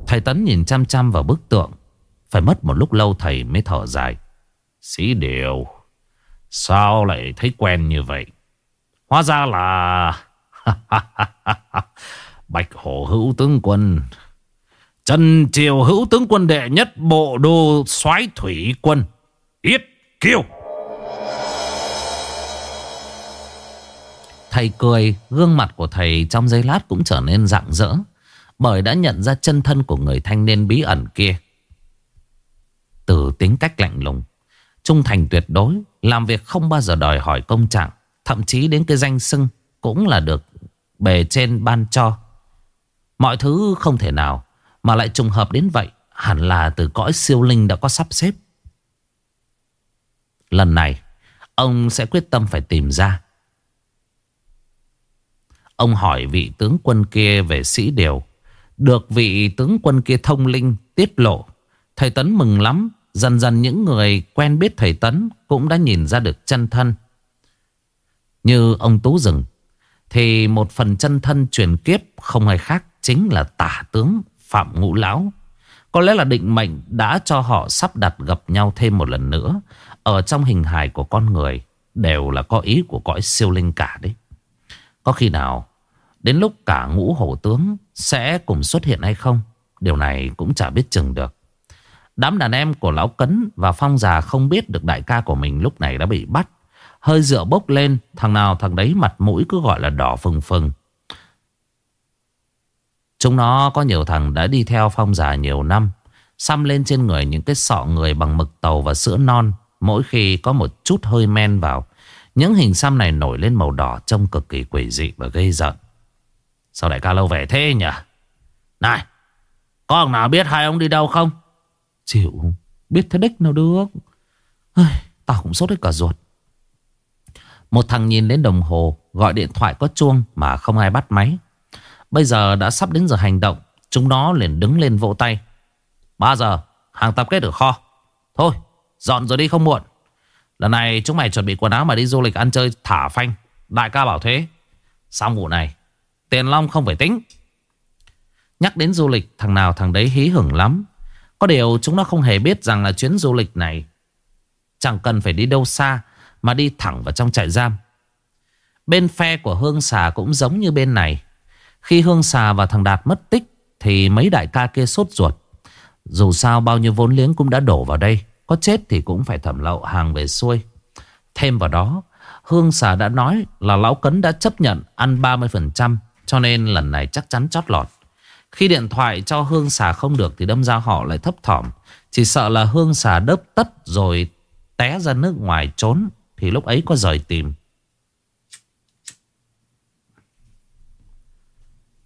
Thầy Tấn nhìn chăm chăm vào bức tượng. Phải mất một lúc lâu thầy mới thở dài. Sĩ điều, Sao lại thấy quen như vậy? Hóa ra là Bạch hổ hữu tướng quân. Trần Triều hữu tướng quân đệ nhất bộ đô soái thủy quân. Yết kiêu. Thầy cười, Gương mặt của thầy trong giây lát cũng trở nên rạng rỡ. Bởi đã nhận ra chân thân của người thanh niên bí ẩn kia. Từ tính cách lạnh lùng, Trung thành tuyệt đối, Làm việc không bao giờ đòi hỏi công trạng, Thậm chí đến cái danh xưng Cũng là được bề trên ban cho. Mọi thứ không thể nào Mà lại trùng hợp đến vậy, Hẳn là từ cõi siêu linh đã có sắp xếp. Lần này, Ông sẽ quyết tâm phải tìm ra. Ông hỏi vị tướng quân kia về sĩ điều. Được vị tướng quân kia thông linh, tiết lộ. Thầy Tấn mừng lắm, Dần dần những người quen biết thầy Tấn Cũng đã nhìn ra được chân thân. Như ông Tú Rừng Thì một phần chân thân truyền kiếp Không ai khác chính là tả tướng Phạm Ngũ Lão. Có lẽ là định mệnh đã cho họ sắp đặt gặp nhau thêm một lần nữa Ở trong hình hài của con người, Đều là có ý của cõi siêu linh cả đấy. Có khi nào Đến lúc cả ngũ hổ tướng Sẽ cùng xuất hiện hay không Điều này cũng chả biết chừng được Đám đàn em của Lão Cấn và Phong già không biết được đại ca của mình lúc này đã bị bắt. Hơi rượu bốc lên, thằng nào thằng đấy mặt mũi cứ gọi là đỏ phừng phừng. Chúng nó có nhiều thằng đã đi theo Phong già nhiều năm. Xăm lên trên người những cái sọ người bằng mực tàu và sữa non. Mỗi khi có một chút hơi men vào. Những hình xăm này nổi lên màu đỏ trông cực kỳ quỷ dị và gây giận. Sao đại ca lâu về thế nhỉ? Này, có ông nào biết hai ông đi đâu không? Chịu Biết thế đích nào được. Ây, Tao cũng sốt hết cả ruột. Một thằng nhìn đến đồng hồ Gọi điện thoại có chuông mà không ai bắt máy. Bây giờ đã sắp đến giờ hành động Chúng nó liền đứng lên vỗ tay. 3 giờ hàng tập kết ở kho. Thôi dọn rồi đi không muộn. Lần này chúng mày chuẩn bị quần áo mà đi du lịch ăn chơi thả phanh. Đại ca bảo thế. Xong vụ này Tiền long không phải tính Nhắc đến du lịch thằng nào thằng đấy hí hưởng lắm có điều chúng nó không hề biết rằng là chuyến du lịch này chẳng cần phải đi đâu xa mà đi thẳng vào trong trại giam. Bên phe của Hương Xà cũng giống như bên này. Khi Hương Xà và thằng Đạt mất tích thì mấy đại ca kia sốt ruột. Dù sao bao nhiêu vốn liếng cũng đã đổ vào đây. Có chết thì cũng phải thẩm lậu hàng về xuôi. Thêm vào đó, Hương Xà đã nói là Lão Cấn đã chấp nhận ăn 30% cho nên lần này chắc chắn chót lọt. Khi điện thoại cho Hương xà không được thì đâm ra họ lại thấp thỏm. Chỉ sợ là hương xà đớp tất rồi té ra nước ngoài trốn, Thì lúc ấy có rời tìm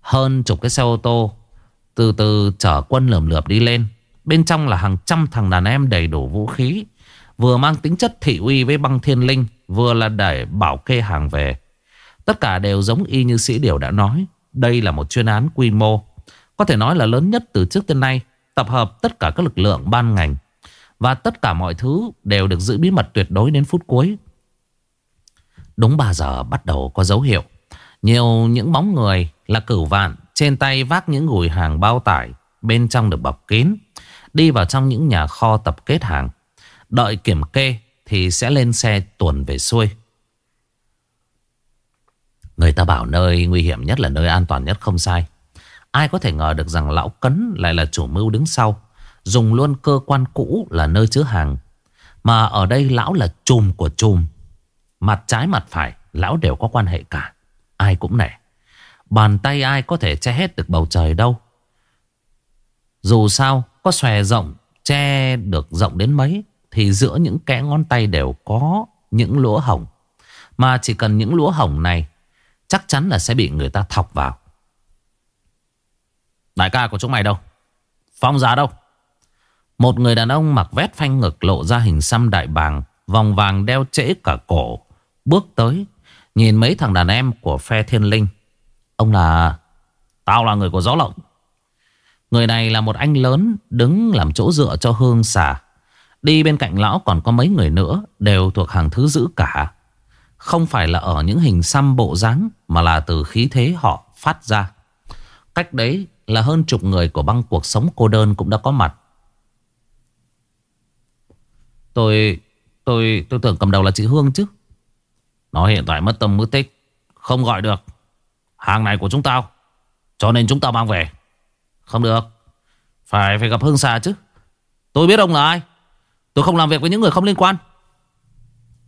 Hơn chục cái xe ô tô Từ từ chở quân lượm lượp đi lên Bên trong là hàng trăm thằng đàn em đầy đủ vũ khí, Vừa mang tính chất thị uy với băng thiên linh, Vừa là để bảo kê hàng về Tất cả đều giống y như sĩ điều đã nói. Đây là một chuyên án quy mô. Có thể nói là lớn nhất từ trước tới nay, Tập hợp tất cả các lực lượng ban ngành. Và tất cả mọi thứ đều được giữ bí mật tuyệt đối đến phút cuối. Đúng 3 giờ bắt đầu có dấu hiệu. Nhiều những bóng người là cửu vạn Trên tay vác những gùi hàng bao tải, Bên trong được bọc kín, Đi vào trong những nhà kho tập kết hàng. Đợi kiểm kê Thì sẽ lên xe tuần về xuôi. Người ta bảo nơi nguy hiểm nhất là nơi an toàn nhất không sai. Ai có thể ngờ được rằng lão cấn lại là chủ mưu đứng sau, Dùng luôn cơ quan cũ là nơi chứa hàng. Mà ở đây lão là chùm của chùm, Mặt trái mặt phải, Lão đều có quan hệ cả. Ai cũng nể. Bàn tay ai có thể che hết được bầu trời đâu. Dù sao, Có xòe rộng, Che được rộng đến mấy, Thì giữa những kẽ ngón tay đều có Những lỗ hổng. Mà chỉ cần những lỗ hổng này Chắc chắn là sẽ bị người ta thọc vào. Đại ca của chúng mày đâu? Phong giá đâu? Một người đàn ông mặc vét phanh ngực lộ ra hình xăm đại bàng, Vòng vàng đeo trễ cả cổ, Bước tới, Nhìn mấy thằng đàn em của phe thiên linh. Ông là, Tao là người của gió lộng. Người này là một anh lớn, Đứng làm chỗ dựa cho hương xà. Đi bên cạnh lão còn có mấy người nữa, Đều thuộc hàng thứ giữ cả. Không phải là ở những hình xăm bộ dáng, Mà là từ khí thế họ phát ra. Cách đấy là hơn chục người của băng cuộc sống cô đơn cũng đã có mặt. Tôi Tôi tôi tưởng cầm đầu là chị Hương chứ. Nó hiện tại mất tâm mất tích, Không gọi được. Hàng này của chúng tao, Cho nên chúng tao mang về. Không được, Phải phải gặp Hương Sa chứ. Tôi biết ông là ai. Tôi không làm việc với những người không liên quan.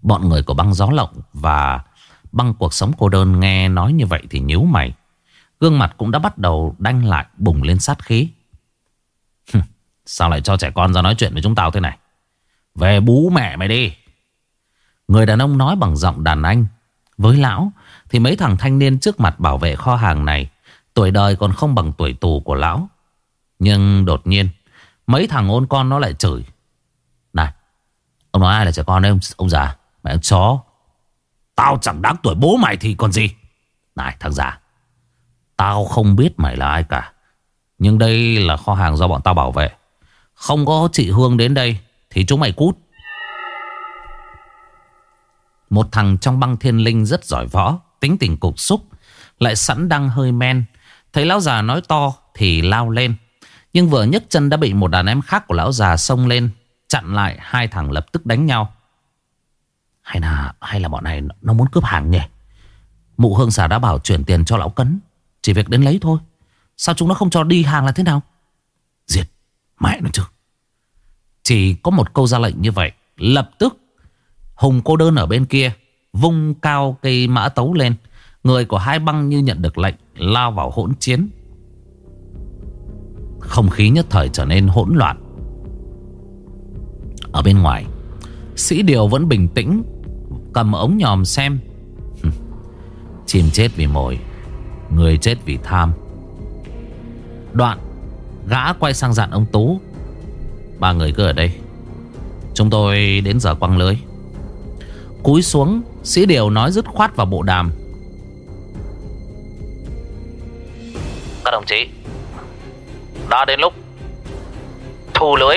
Bọn người của băng gió lộng Và băng cuộc sống cô đơn nghe nói như vậy thì nhíu mày. Gương mặt cũng đã bắt đầu đanh lại bùng lên sát khí. Sao lại cho trẻ con ra nói chuyện với chúng tao thế này? Về bú mẹ mày đi. Người đàn ông nói bằng giọng đàn anh. Với lão Thì mấy thằng thanh niên trước mặt bảo vệ kho hàng này Tuổi đời còn không bằng tuổi tù của lão. Nhưng đột nhiên Mấy thằng ôn con nó lại chửi. Này Ông nói ai là trẻ con đấy ông, ông già? Mẹ chó. Tao chẳng đáng tuổi bố mày thì còn gì. Này, thằng già. Tao không biết mày là ai cả. Nhưng đây là kho hàng do bọn tao bảo vệ. Không có chị Hương đến đây Thì chúng mày cút. Một thằng trong băng thiên linh rất giỏi võ, Tính tình cục xúc, Lại sẵn đang hơi men. Thấy lão già nói to thì lao lên. Nhưng vừa nhấc chân đã bị một đàn em khác của lão già xông lên, Chặn lại hai thằng lập tức đánh nhau. Hay là hay là bọn này nó muốn cướp hàng nhỉ? Mụ hương xà đã bảo chuyển tiền cho lão cấn, Chỉ việc đến lấy thôi. Sao chúng nó không cho đi hàng là thế nào? Diệt mẹ nó chứ. Chỉ có một câu ra lệnh như vậy, Lập tức Hùng cô đơn ở bên kia Vung cao cây mã tấu lên. Người của hai băng như nhận được lệnh, Lao vào hỗn chiến. Không khí nhất thời trở nên hỗn loạn. Ở bên ngoài, Sĩ Điều vẫn bình tĩnh Cầm ống nhòm xem. Chim chết vì mồi, Người chết vì tham. Đoạn, Gã quay sang dặn ông Tú. Ba người cứ ở đây. Chúng tôi đến giờ quăng lưới. Cúi xuống, Sĩ Điều nói dứt khoát vào bộ đàm. Các đồng chí, Đã đến lúc Thu lưới.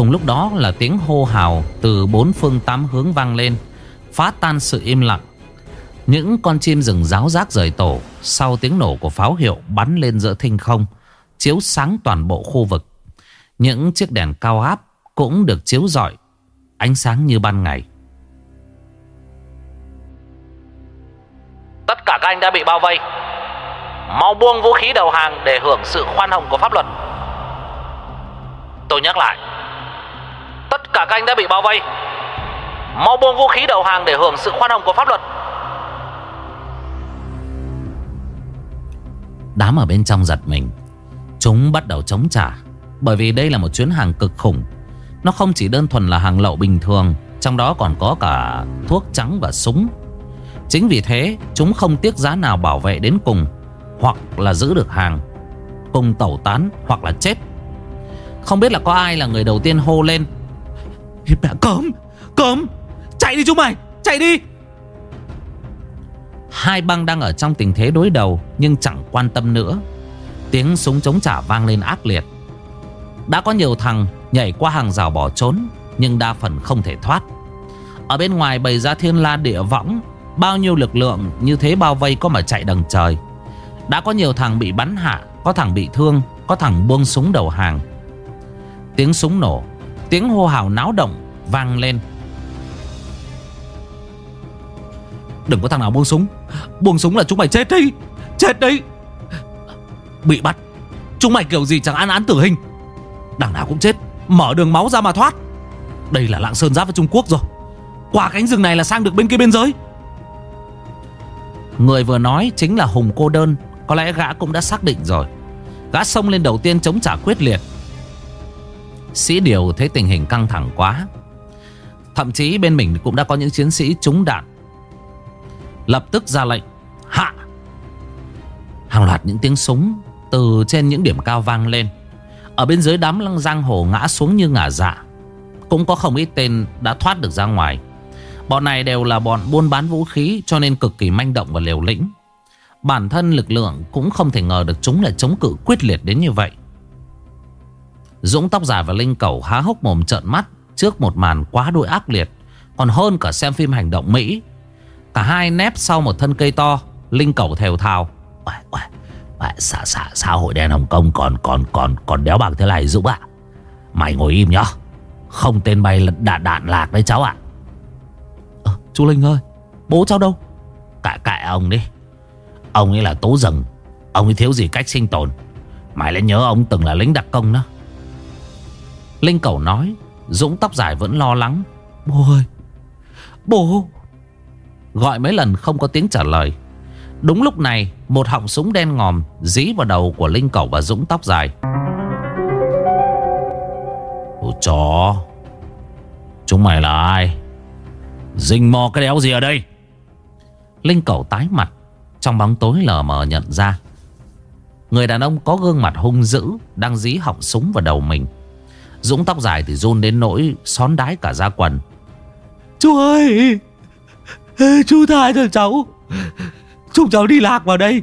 Cùng lúc đó là tiếng hô hào Từ bốn phương tám hướng vang lên, Phá tan sự im lặng. Những con chim rừng ráo rác rời tổ, Sau tiếng nổ của pháo hiệu Bắn lên giữa thinh không, Chiếu sáng toàn bộ khu vực. Những chiếc đèn cao áp Cũng được chiếu rọi, Ánh sáng như ban ngày. Tất cả các anh đã bị bao vây. Mau buông vũ khí đầu hàng Để hưởng sự khoan hồng của pháp luật. Tôi nhắc lại cả các anh đã bị bao vây. Mau buông vũ khí đầu hàng Để hưởng sự khoan hồng của pháp luật. Đám ở bên trong giật mình. Chúng bắt đầu chống trả, Bởi vì đây là một chuyến hàng cực khủng. Nó không chỉ đơn thuần là hàng lậu bình thường, Trong đó còn có cả thuốc trắng và súng. Chính vì thế, Chúng không tiếc giá nào bảo vệ đến cùng, Hoặc là giữ được hàng, Cùng tẩu tán, hoặc là chết. Không biết là có ai là người đầu tiên hô lên Mẹ, cấm Cấm. Chạy đi chúng mày, Chạy đi. Hai băng đang ở trong tình thế đối đầu, Nhưng chẳng quan tâm nữa. Tiếng súng chống trả vang lên ác liệt. Đã có nhiều thằng nhảy qua hàng rào bỏ trốn, Nhưng đa phần không thể thoát. Ở bên ngoài bày ra thiên la địa võng, Bao nhiêu lực lượng như thế bao vây có mà chạy đằng trời. Đã có nhiều thằng bị bắn hạ, Có thằng bị thương, Có thằng buông súng đầu hàng. Tiếng súng nổ Tiếng hô hào náo động vang lên. Đừng có thằng nào buông súng. Buông súng là chúng mày chết đi. Chết đi. Bị bắt. Chúng mày kiểu gì chẳng ăn án tử hình. Đằng nào cũng chết. Mở đường máu ra mà thoát. Đây là Lạng Sơn giáp với Trung Quốc rồi. Qua cánh rừng này là sang được bên kia biên giới. Người vừa nói chính là Hùng Cô Đơn. Có lẽ gã cũng đã xác định rồi. Gã xông lên đầu tiên chống trả quyết liệt. Sĩ Điều thấy tình hình căng thẳng quá. Thậm chí bên mình cũng đã có những chiến sĩ trúng đạn. Lập tức ra lệnh, Hạ! Hàng loạt những tiếng súng Từ trên những điểm cao vang lên. Ở bên dưới đám lăng giang hồ ngã xuống như ngả dạ. Cũng có không ít tên đã thoát được ra ngoài. Bọn này đều là bọn buôn bán vũ khí Cho nên cực kỳ manh động và liều lĩnh. Bản thân lực lượng cũng không thể ngờ được chúng lại chống cự quyết liệt đến như vậy. Dũng tóc dài và Linh Cầu há hốc mồm trợn mắt Trước một màn quá đỗi ác liệt Còn hơn cả xem phim hành động Mỹ. Cả hai nép sau một thân cây to Linh Cầu thều thào. Uầy, uầy, uầy, xã, xã, xã hội đen Hồng Kông còn còn còn còn đéo bằng thế này Dũng ạ. Mày ngồi im nhá. Không tên bay đạn đạn lạc đấy cháu ạ. À. Chú Linh ơi Bố cháu đâu? Cãi cãi ông đi. Ông ấy là tố rừng Ông ấy thiếu gì cách sinh tồn. Mày lại nhớ ông từng là lính đặc công đó Linh cầu nói, Dũng tóc dài vẫn lo lắng. Bố ơi, Bố. Gọi mấy lần không có tiếng trả lời. Đúng lúc này, Một họng súng đen ngòm Dí vào đầu của Linh cầu và Dũng tóc dài. Ủa, chó. Chúng mày là ai? Dình mò cái đéo gì ở đây? Linh cầu tái mặt, Trong bóng tối lờ mờ nhận ra. Người đàn ông có gương mặt hung dữ, Đang dí họng súng vào đầu mình. Dũng tóc dài thì run đến nỗi Xón đái cả da quần. Chú ơi! Chú tha cho cháu! Chúng cháu đi lạc vào đây.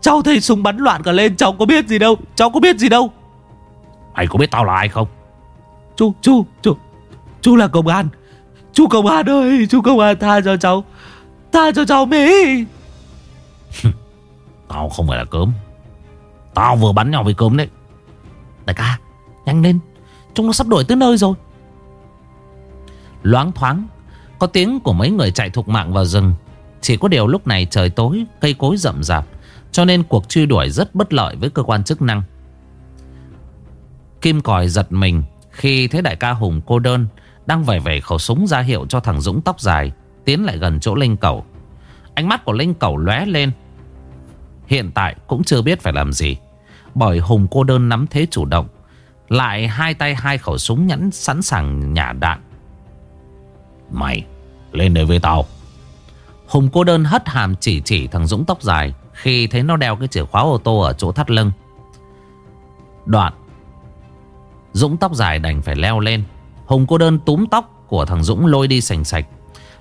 Cháu thấy súng bắn loạn cả lên, Cháu có biết gì đâu? Cháu có biết gì đâu? Mày có biết tao là ai không? Chú chú chú Chú là công an. Chú công an ơi, Chú công an tha cho cháu. Tha cho cháu Mỹ Tao không phải là cớm Tao vừa bắn nhau với cớm đấy. Đại ca, Nhanh lên. Chúng nó sắp đổi tới nơi rồi. Loáng thoáng, Có tiếng của mấy người chạy thục mạng vào rừng. Chỉ có điều lúc này trời tối, Cây cối rậm rạp, Cho nên cuộc truy đuổi rất bất lợi với cơ quan chức năng. Kim còi giật mình Khi thấy đại ca Hùng cô đơn Đang vẩy vẩy khẩu súng ra hiệu cho thằng Dũng tóc dài, Tiến lại gần chỗ Linh Cẩu Ánh mắt của Linh Cẩu lóe lên. Hiện tại cũng chưa biết phải làm gì, Bởi Hùng cô đơn nắm thế chủ động lại hai tay hai khẩu súng nhẫn sẵn sàng nhả đạn. Mày lên đây với tao. Hùng cô đơn hất hàm chỉ chỉ thằng Dũng tóc dài Khi thấy nó đeo cái chìa khóa ô tô ở chỗ thắt lưng. Đoạn. Dũng tóc dài đành phải leo lên. Hùng cô đơn túm tóc của thằng Dũng lôi đi sành sạch.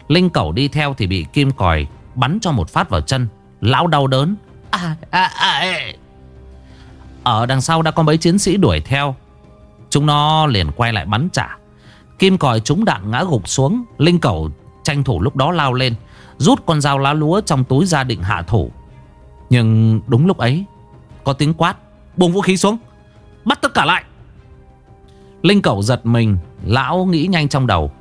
Linh cẩu đi theo thì bị kim còi Bắn cho một phát vào chân. Lão đau đớn. À, à, à, Ở đằng sau đã có mấy chiến sĩ đuổi theo. Chúng nó liền quay lại bắn trả. Kim còi trúng đạn ngã gục xuống, Linh cầu tranh thủ lúc đó lao lên, Rút con dao lá lúa trong túi ra định hạ thủ. Nhưng đúng lúc ấy, Có tiếng quát, Buông vũ khí xuống, Bắt tất cả lại. Linh cầu giật mình, Lão nghĩ nhanh trong đầu.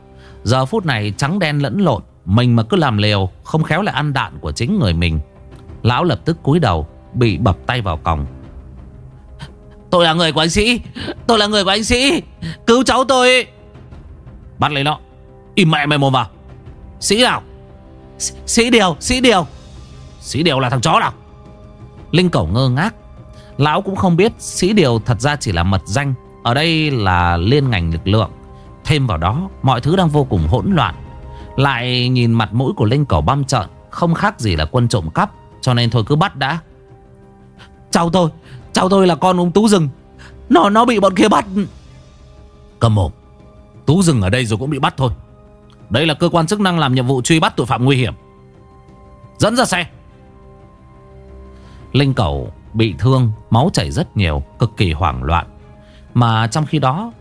Giờ phút này trắng đen lẫn lộn, Mình mà cứ làm liều Không khéo lại ăn đạn của chính người mình. Lão lập tức cúi đầu, Bị bập tay vào còng. Tôi là người của anh Sĩ. Tôi là người của anh Sĩ. Cứu cháu tôi. Bắt lấy nó. Im mẹ mày mồm vào. Sĩ nào? Sĩ Điều Sĩ Điều. Sĩ Điều là thằng chó nào? Linh Cẩu ngơ ngác. Lão cũng không biết sĩ điều thật ra chỉ là mật danh. Ở đây là liên ngành lực lượng. Thêm vào đó, mọi thứ đang vô cùng hỗn loạn. Lại nhìn mặt mũi của Linh Cẩu băm trợn, Không khác gì là quân trộm cắp. Cho nên thôi cứ bắt đã. Cháu tôi Cháu tôi là con ông Tú Rừng. Nó nó bị bọn kia bắt. Cầm mồm. Tú Rừng ở đây rồi cũng bị bắt thôi. Đây là cơ quan chức năng làm nhiệm vụ truy bắt tội phạm nguy hiểm. Dẫn ra xe. Linh cầu bị thương, Máu chảy rất nhiều, Cực kỳ hoảng loạn. Mà trong khi đó,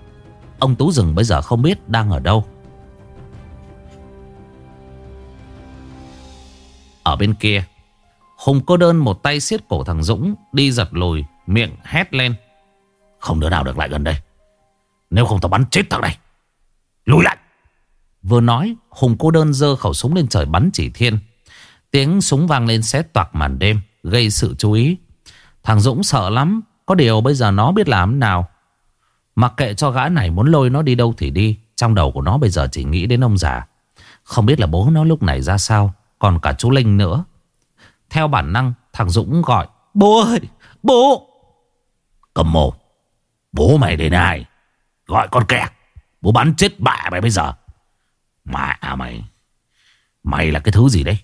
Ông Tú Rừng bây giờ không biết đang ở đâu. Ở bên kia, Hùng cô đơn một tay siết cổ thằng Dũng Đi giật lùi. Miệng hét lên. Không đứa nào được lại gần đây. Nếu không tao bắn chết thằng này. Lùi lại. Vừa nói, Hùng cô đơn dơ khẩu súng lên trời bắn chỉ thiên. Tiếng súng vang lên xé toạc màn đêm, Gây sự chú ý. Thằng Dũng sợ lắm, Có điều bây giờ nó biết làm nào. Mặc kệ cho gã này muốn lôi nó đi đâu thì đi, Trong đầu của nó bây giờ chỉ nghĩ đến ông già. Không biết là bố nó lúc này ra sao, Còn cả chú Linh nữa. Theo bản năng, thằng Dũng gọi, Bố ơi, bố! Cầm mồm. Bố mày đến ai Gọi con kẹt. Bố bắn chết bạ mày bây giờ. Mẹ à mày. Mày là cái thứ gì đấy?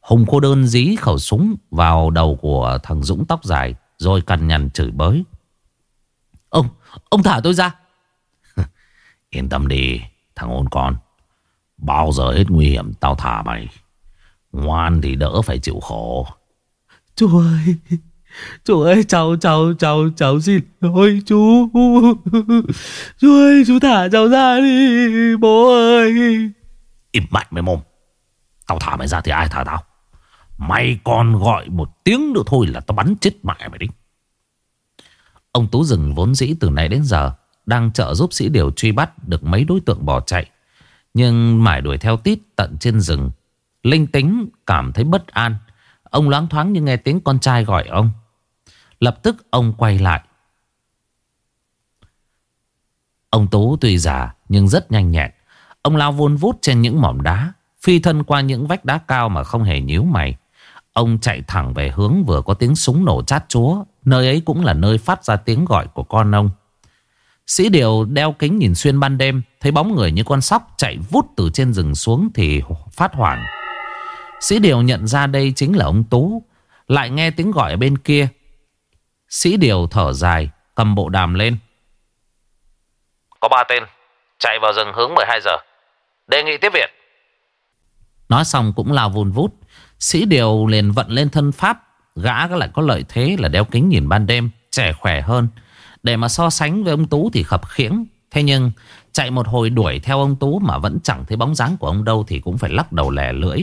Hùng cô đơn dí khẩu súng vào đầu của thằng Dũng tóc dài Rồi cằn nhằn chửi bới. Ông, ông thả tôi ra. Yên tâm đi Thằng ôn con. Bao giờ hết nguy hiểm tao thả mày. Ngoan thì đỡ phải chịu khổ. Trời ơi. Chú ơi, cháu cháu cháu cháu xin lỗi chú. Chú ơi, chú thả cháu ra đi, Bố ơi. Im mạnh mày mồm. Tao thả mày ra thì ai thả tao? Mày còn gọi một tiếng nữa thôi là tao bắn chết mẹ mày đi. Ông Tú Rừng vốn dĩ từ nay đến giờ Đang trợ giúp sĩ điều truy bắt Được mấy đối tượng bỏ chạy. Nhưng mãi đuổi theo tít tận trên rừng. Linh tính cảm thấy bất an. Ông loáng thoáng như nghe tiếng con trai gọi ông. Lập tức ông quay lại. Ông Tú tuy già nhưng rất nhanh nhẹn. Ông lao vun vút trên những mỏm đá, Phi thân qua những vách đá cao mà không hề nhíu mày. Ông chạy thẳng về hướng vừa có tiếng súng nổ chát chúa, Nơi ấy cũng là nơi phát ra tiếng gọi của con ông. Sĩ Điều đeo kính nhìn xuyên ban đêm, Thấy bóng người như con sóc chạy vút từ trên rừng xuống thì phát hoảng. Sĩ Điều nhận ra đây chính là ông Tú, Lại nghe tiếng gọi ở bên kia. Sĩ Điều thở dài Cầm bộ đàm lên. Có ba tên Chạy vào rừng hướng 12 giờ. Đề nghị tiếp viện. Nói xong cũng lao vun vút. Sĩ Điều liền vận lên thân pháp Gã lại có lợi thế là đeo kính nhìn ban đêm Trẻ khỏe hơn. Để mà so sánh với ông Tú thì khập khiễng. Thế nhưng chạy một hồi đuổi theo ông Tú Mà vẫn chẳng thấy bóng dáng của ông đâu Thì cũng phải lắc đầu lẻ lưỡi.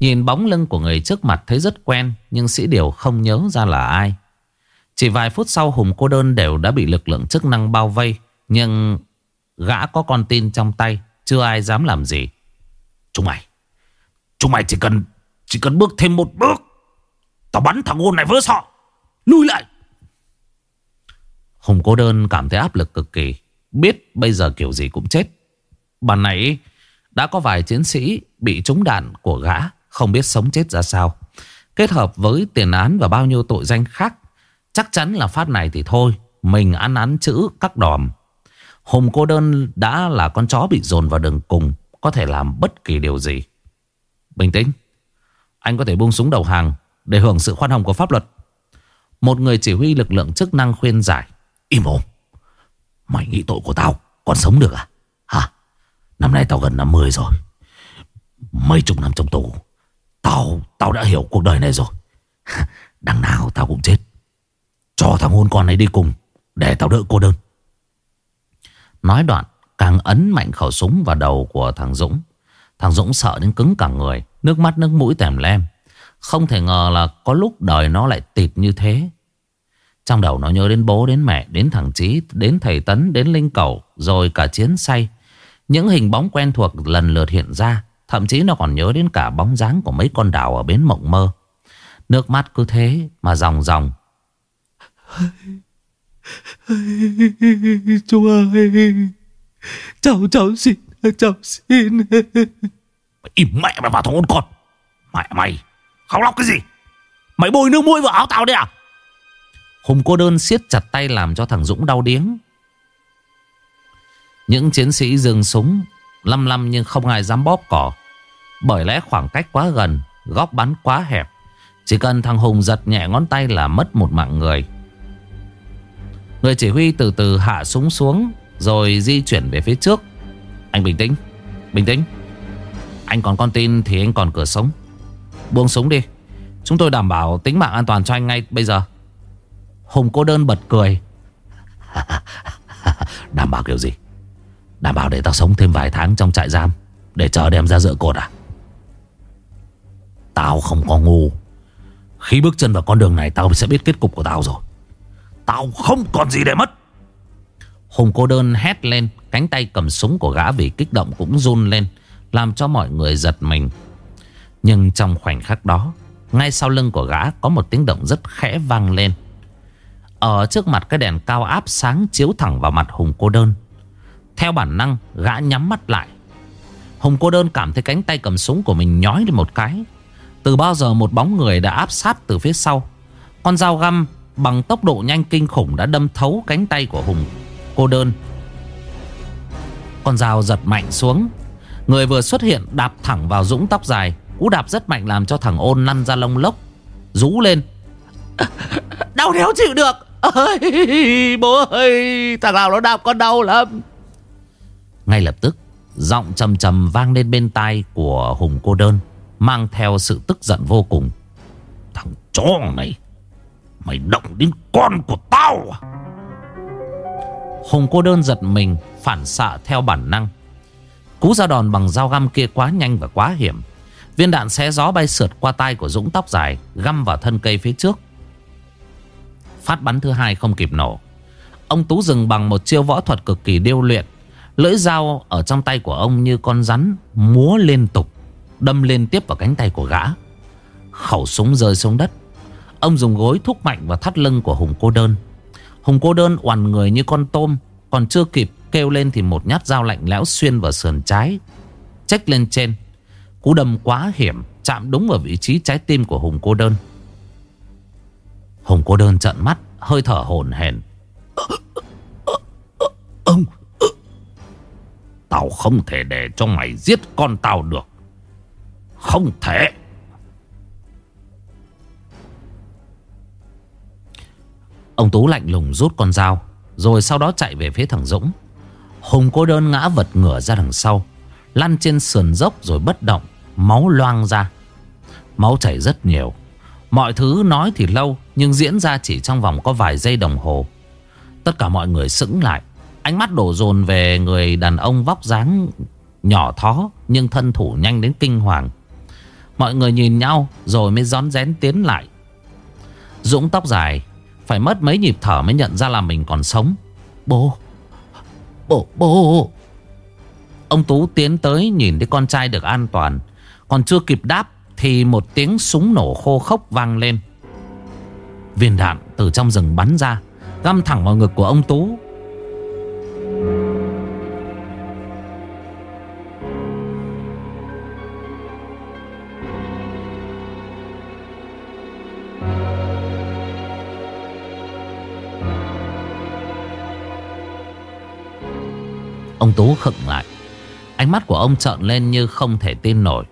Nhìn bóng lưng của người trước mặt thấy rất quen Nhưng sĩ điều không nhớ ra là ai chỉ vài phút sau Hùng cô đơn đều đã bị lực lượng chức năng bao vây, Nhưng gã có con tin trong tay, Chưa ai dám làm gì. Chúng mày Chúng mày chỉ cần Chỉ cần bước thêm một bước, Tao bắn thằng ngôn này vỡ sọ Lui lại. Hùng cô đơn cảm thấy áp lực cực kỳ, Biết bây giờ kiểu gì cũng chết. Bàn này đã có vài chiến sĩ bị trúng đạn của gã, Không biết sống chết ra sao. Kết hợp với tiền án và bao nhiêu tội danh khác Chắc chắn là phát này thì thôi, Mình ăn án chữ các đòm. Hùng cô đơn đã là con chó bị dồn vào đường cùng, Có thể làm bất kỳ điều gì. Bình tĩnh. Anh có thể buông súng đầu hàng Để hưởng sự khoan hồng của pháp luật. Một người chỉ huy lực lượng chức năng khuyên giải. Im mồm Mày nghĩ tội của tao, còn sống được à? Hả? Năm nay tao gần 50 rồi. Mấy chục năm trong tù, Tao Tao đã hiểu cuộc đời này rồi. Đằng nào tao cũng chết. Cho thằng hôn con ấy đi cùng Để tao đỡ cô đơn. Nói đoạn Càng ấn mạnh khẩu súng vào đầu của thằng Dũng. Thằng Dũng sợ đến cứng cả người Nước mắt nước mũi tèm lem. Không thể ngờ là có lúc đời nó lại tịt như thế. Trong đầu nó nhớ đến bố, đến mẹ, đến thằng Chí Đến thầy Tấn, đến Linh Cầu Rồi cả chiến say. Những hình bóng quen thuộc lần lượt hiện ra Thậm chí nó còn nhớ đến cả bóng dáng của mấy con đảo ở bến mộng mơ. Nước mắt cứ thế mà ròng ròng Chú ơi Cháu cháu xin Cháu xin. Mày im mẹ mày vào thằng ôn con. Mẹ mày Khóc lóc cái gì? Mày bôi nước mũi vào áo tao đấy à? Hùng cô đơn siết chặt tay làm cho thằng Dũng đau điếng. Những chiến sĩ dừng súng Lăm lăm nhưng không ai dám bóp cỏ. Bởi lẽ khoảng cách quá gần Góc bắn quá hẹp. Chỉ cần thằng Hùng giật nhẹ ngón tay là mất một mạng người Người chỉ huy từ từ hạ súng xuống, Rồi di chuyển về phía trước. Anh bình tĩnh Bình tĩnh. Anh còn con tin thì anh còn cửa sống. Buông súng đi. Chúng tôi đảm bảo tính mạng an toàn cho anh ngay bây giờ. Hùng cô đơn bật cười. Đảm bảo kiểu gì? Đảm bảo để tao sống thêm vài tháng trong trại giam, Để chờ đem ra dựa cột à? Tao không có ngu. Khi bước chân vào con đường này, Tao sẽ biết kết cục của tao rồi. Tao không còn gì để mất. Hùng cô đơn hét lên, Cánh tay cầm súng của gã vì kích động cũng run lên, Làm cho mọi người giật mình. Nhưng trong khoảnh khắc đó, Ngay sau lưng của gã Có một tiếng động rất khẽ vang lên. Ở trước mặt cái đèn cao áp sáng Chiếu thẳng vào mặt Hùng cô đơn. Theo bản năng, gã nhắm mắt lại. Hùng cô đơn cảm thấy cánh tay cầm súng của mình nhói lên một cái. Từ bao giờ một bóng người đã áp sát từ phía sau? Con dao găm bằng tốc độ nhanh kinh khủng đã đâm thấu cánh tay của Hùng. Cô đơn. Con dao giật mạnh xuống. Người vừa xuất hiện đạp thẳng vào Dũng tóc dài. Cú đạp rất mạnh làm cho thằng ôn lăn ra lông lốc Rú lên. Đau đéo chịu được. Ôi, Bố ơi Thằng nào nó đạp con đau lắm. Ngay lập tức Giọng trầm trầm vang lên bên tai của Hùng cô đơn Mang theo sự tức giận vô cùng. Thằng chó này. Mày động đến con của tao à? Hùng cô đơn giật mình Phản xạ theo bản năng. Cú ra đòn bằng dao găm kia quá nhanh và quá hiểm. Viên đạn xé gió bay sượt qua tay của Dũng tóc dài Găm vào thân cây phía trước. Phát bắn thứ hai không kịp nổ. Ông Tú dừng bằng một chiêu võ thuật cực kỳ điêu luyện. Lưỡi dao ở trong tay của ông như con rắn múa liên tục, đâm liên tiếp vào cánh tay của gã. Khẩu súng rơi xuống đất. Ông dùng gối thúc mạnh vào thắt lưng của Hùng cô đơn. Hùng cô đơn oằn người như con tôm, còn chưa kịp kêu lên thì một nhát dao lạnh lẽo xuyên vào sườn trái, trách lên trên. Cú đâm quá hiểm, chạm đúng vào vị trí trái tim của Hùng cô đơn. Hùng cô đơn trợn mắt, hơi thở hổn hển. Ông, Tao không thể để cho mày giết con tao được Không thể Ông Tú lạnh lùng rút con dao Rồi sau đó chạy về phía thằng Dũng Hùng cô đơn ngã vật ngửa ra đằng sau Lăn trên sườn dốc rồi bất động Máu loang ra Máu chảy rất nhiều Mọi thứ nói thì lâu Nhưng diễn ra chỉ trong vòng có vài giây đồng hồ Tất cả mọi người sững lại Ánh mắt đổ dồn về người đàn ông vóc dáng nhỏ thó nhưng thân thủ nhanh đến kinh hoàng. Mọi người nhìn nhau rồi mới rón rén tiến lại. Dũng tóc dài, phải mất mấy nhịp thở mới nhận ra là mình còn sống. Bố, bố, bố. Ông Tú tiến tới nhìn thấy con trai được an toàn. Còn chưa kịp đáp thì một tiếng súng nổ khô khốc vang lên. Viên đạn từ trong rừng bắn ra, găm thẳng vào ngực của ông Tú. Tú khựng lại. Ánh mắt của ông trợn lên như không thể tin nổi.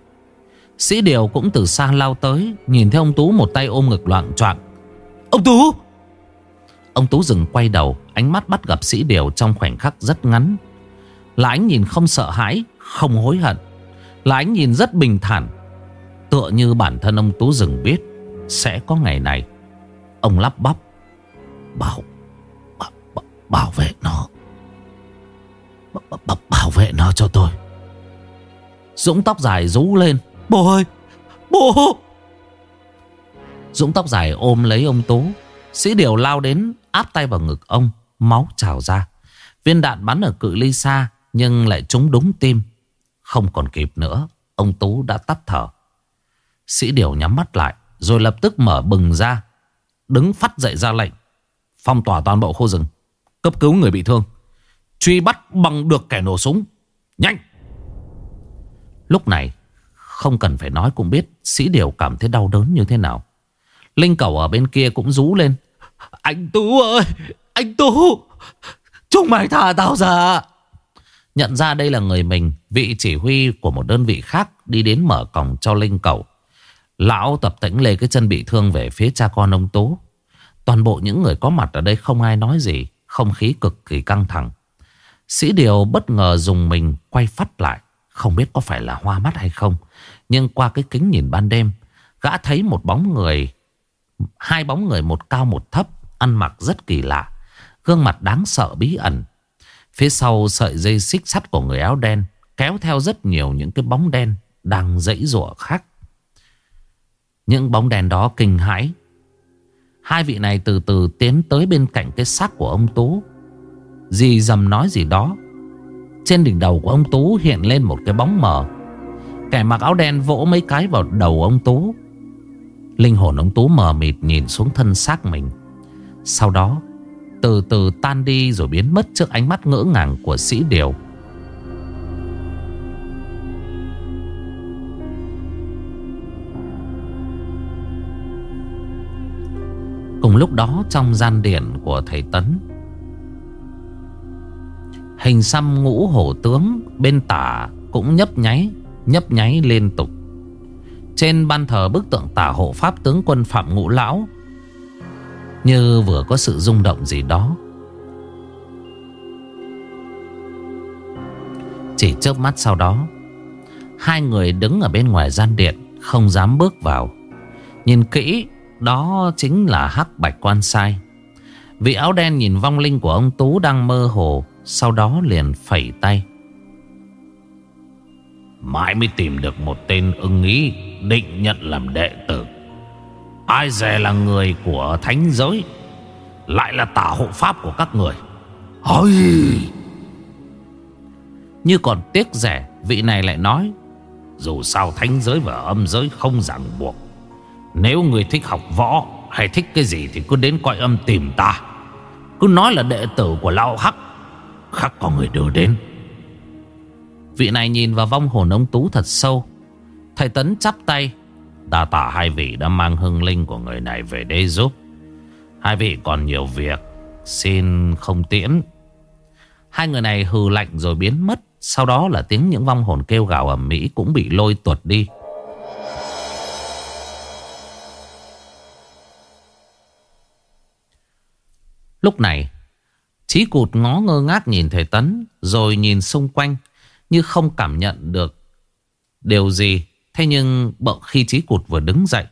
Sĩ Điều cũng từ xa lao tới Nhìn thấy ông Tú một tay ôm ngực loạn choạng. Ông Tú! Ông Tú dừng quay đầu Ánh mắt bắt gặp Sĩ Điều trong khoảnh khắc rất ngắn. Là ánh nhìn không sợ hãi Không hối hận. Là ánh nhìn rất bình thản. Tựa như bản thân ông Tú dừng biết Sẽ có ngày này. Ông lắp bắp. Bảo Bảo, bảo vệ nó Bảo vệ nó cho tôi. Dũng tóc dài rú lên. Bố ơi Bố Dũng tóc dài ôm lấy ông Tú. Sĩ Điều lao đến áp tay vào ngực ông, Máu trào ra. Viên đạn bắn ở cự ly xa, Nhưng lại trúng đúng tim. Không còn kịp nữa, Ông Tú đã tắt thở. Sĩ Điều nhắm mắt lại, Rồi lập tức mở bừng ra, Đứng phát dậy ra lệnh. Phong tỏa toàn bộ khu rừng. Cấp cứu người bị thương. Truy bắt bằng được kẻ nổ súng. Nhanh! Lúc này, Không cần phải nói cũng biết Sĩ Điều cảm thấy đau đớn như thế nào. Linh cầu ở bên kia cũng rú lên. Anh Tú ơi! Anh Tú! Chúng mày thả tao ra! Nhận ra đây là người mình, Vị chỉ huy của một đơn vị khác Đi đến mở cổng cho Linh cầu. Lão tập tĩnh lê cái chân bị thương Về phía cha con ông Tú. Toàn bộ những người có mặt ở đây không ai nói gì, Không khí cực kỳ căng thẳng. Sĩ Điều bất ngờ dùng mình quay phát lại, Không biết có phải là hoa mắt hay không. Nhưng qua cái kính nhìn ban đêm, Gã thấy một bóng người, Hai bóng người một cao một thấp, Ăn mặc rất kỳ lạ, Gương mặt đáng sợ bí ẩn. Phía sau sợi dây xích sắt của người áo đen Kéo theo rất nhiều những cái bóng đen Đang dãy rụa khác. Những bóng đen đó kinh hãi. Hai vị này từ từ tiến tới bên cạnh cái xác của ông Tú. Dì dầm nói gì đó. Trên đỉnh đầu của ông Tú hiện lên một cái bóng mờ. Kẻ mặc áo đen vỗ mấy cái vào đầu ông Tú. Linh hồn ông Tú mờ mịt nhìn xuống thân xác mình. Sau đó, từ từ tan đi rồi biến mất trước ánh mắt ngỡ ngàng của sĩ điều. Cùng lúc đó, trong gian điện của thầy Tấn Hình xăm ngũ hổ tướng bên tả cũng nhấp nháy, nhấp nháy liên tục. Trên ban thờ bức tượng tả hộ pháp tướng quân Phạm Ngũ Lão Như vừa có sự rung động gì đó. Chỉ chớp mắt sau đó Hai người đứng ở bên ngoài gian điện Không dám bước vào. Nhìn kỹ Đó chính là hắc bạch quan sai. Vị áo đen nhìn vong linh của ông Tú đang mơ hồ sau đó liền phẩy tay. Mãi mới tìm được một tên ưng ý Định nhận làm đệ tử. Ai dè là người của thánh giới Lại là tả hộ pháp của các người. Ôi! Như còn tiếc rẻ Vị này lại nói Dù sao thánh giới và âm giới không ràng buộc. Nếu người thích học võ Hay thích cái gì thì cứ đến coi âm tìm ta. Cứ nói là đệ tử của Lão Hắc Khắc có người đưa đến. Vị này nhìn vào vong hồn ông Tú thật sâu. Thầy Tấn chắp tay. Đà tả hai vị đã mang hưng linh của người này về đây giúp. Hai vị còn nhiều việc. Xin không tiễn. Hai người này hừ lạnh rồi biến mất. Sau đó là tiếng những vong hồn kêu gào ở mỹ Cũng bị lôi tuột đi. Lúc này Chí cụt ngó ngơ ngác nhìn thầy Tấn Rồi nhìn xung quanh Như không cảm nhận được Điều gì. Thế nhưng bỗng khi Chí Cụt vừa đứng dậy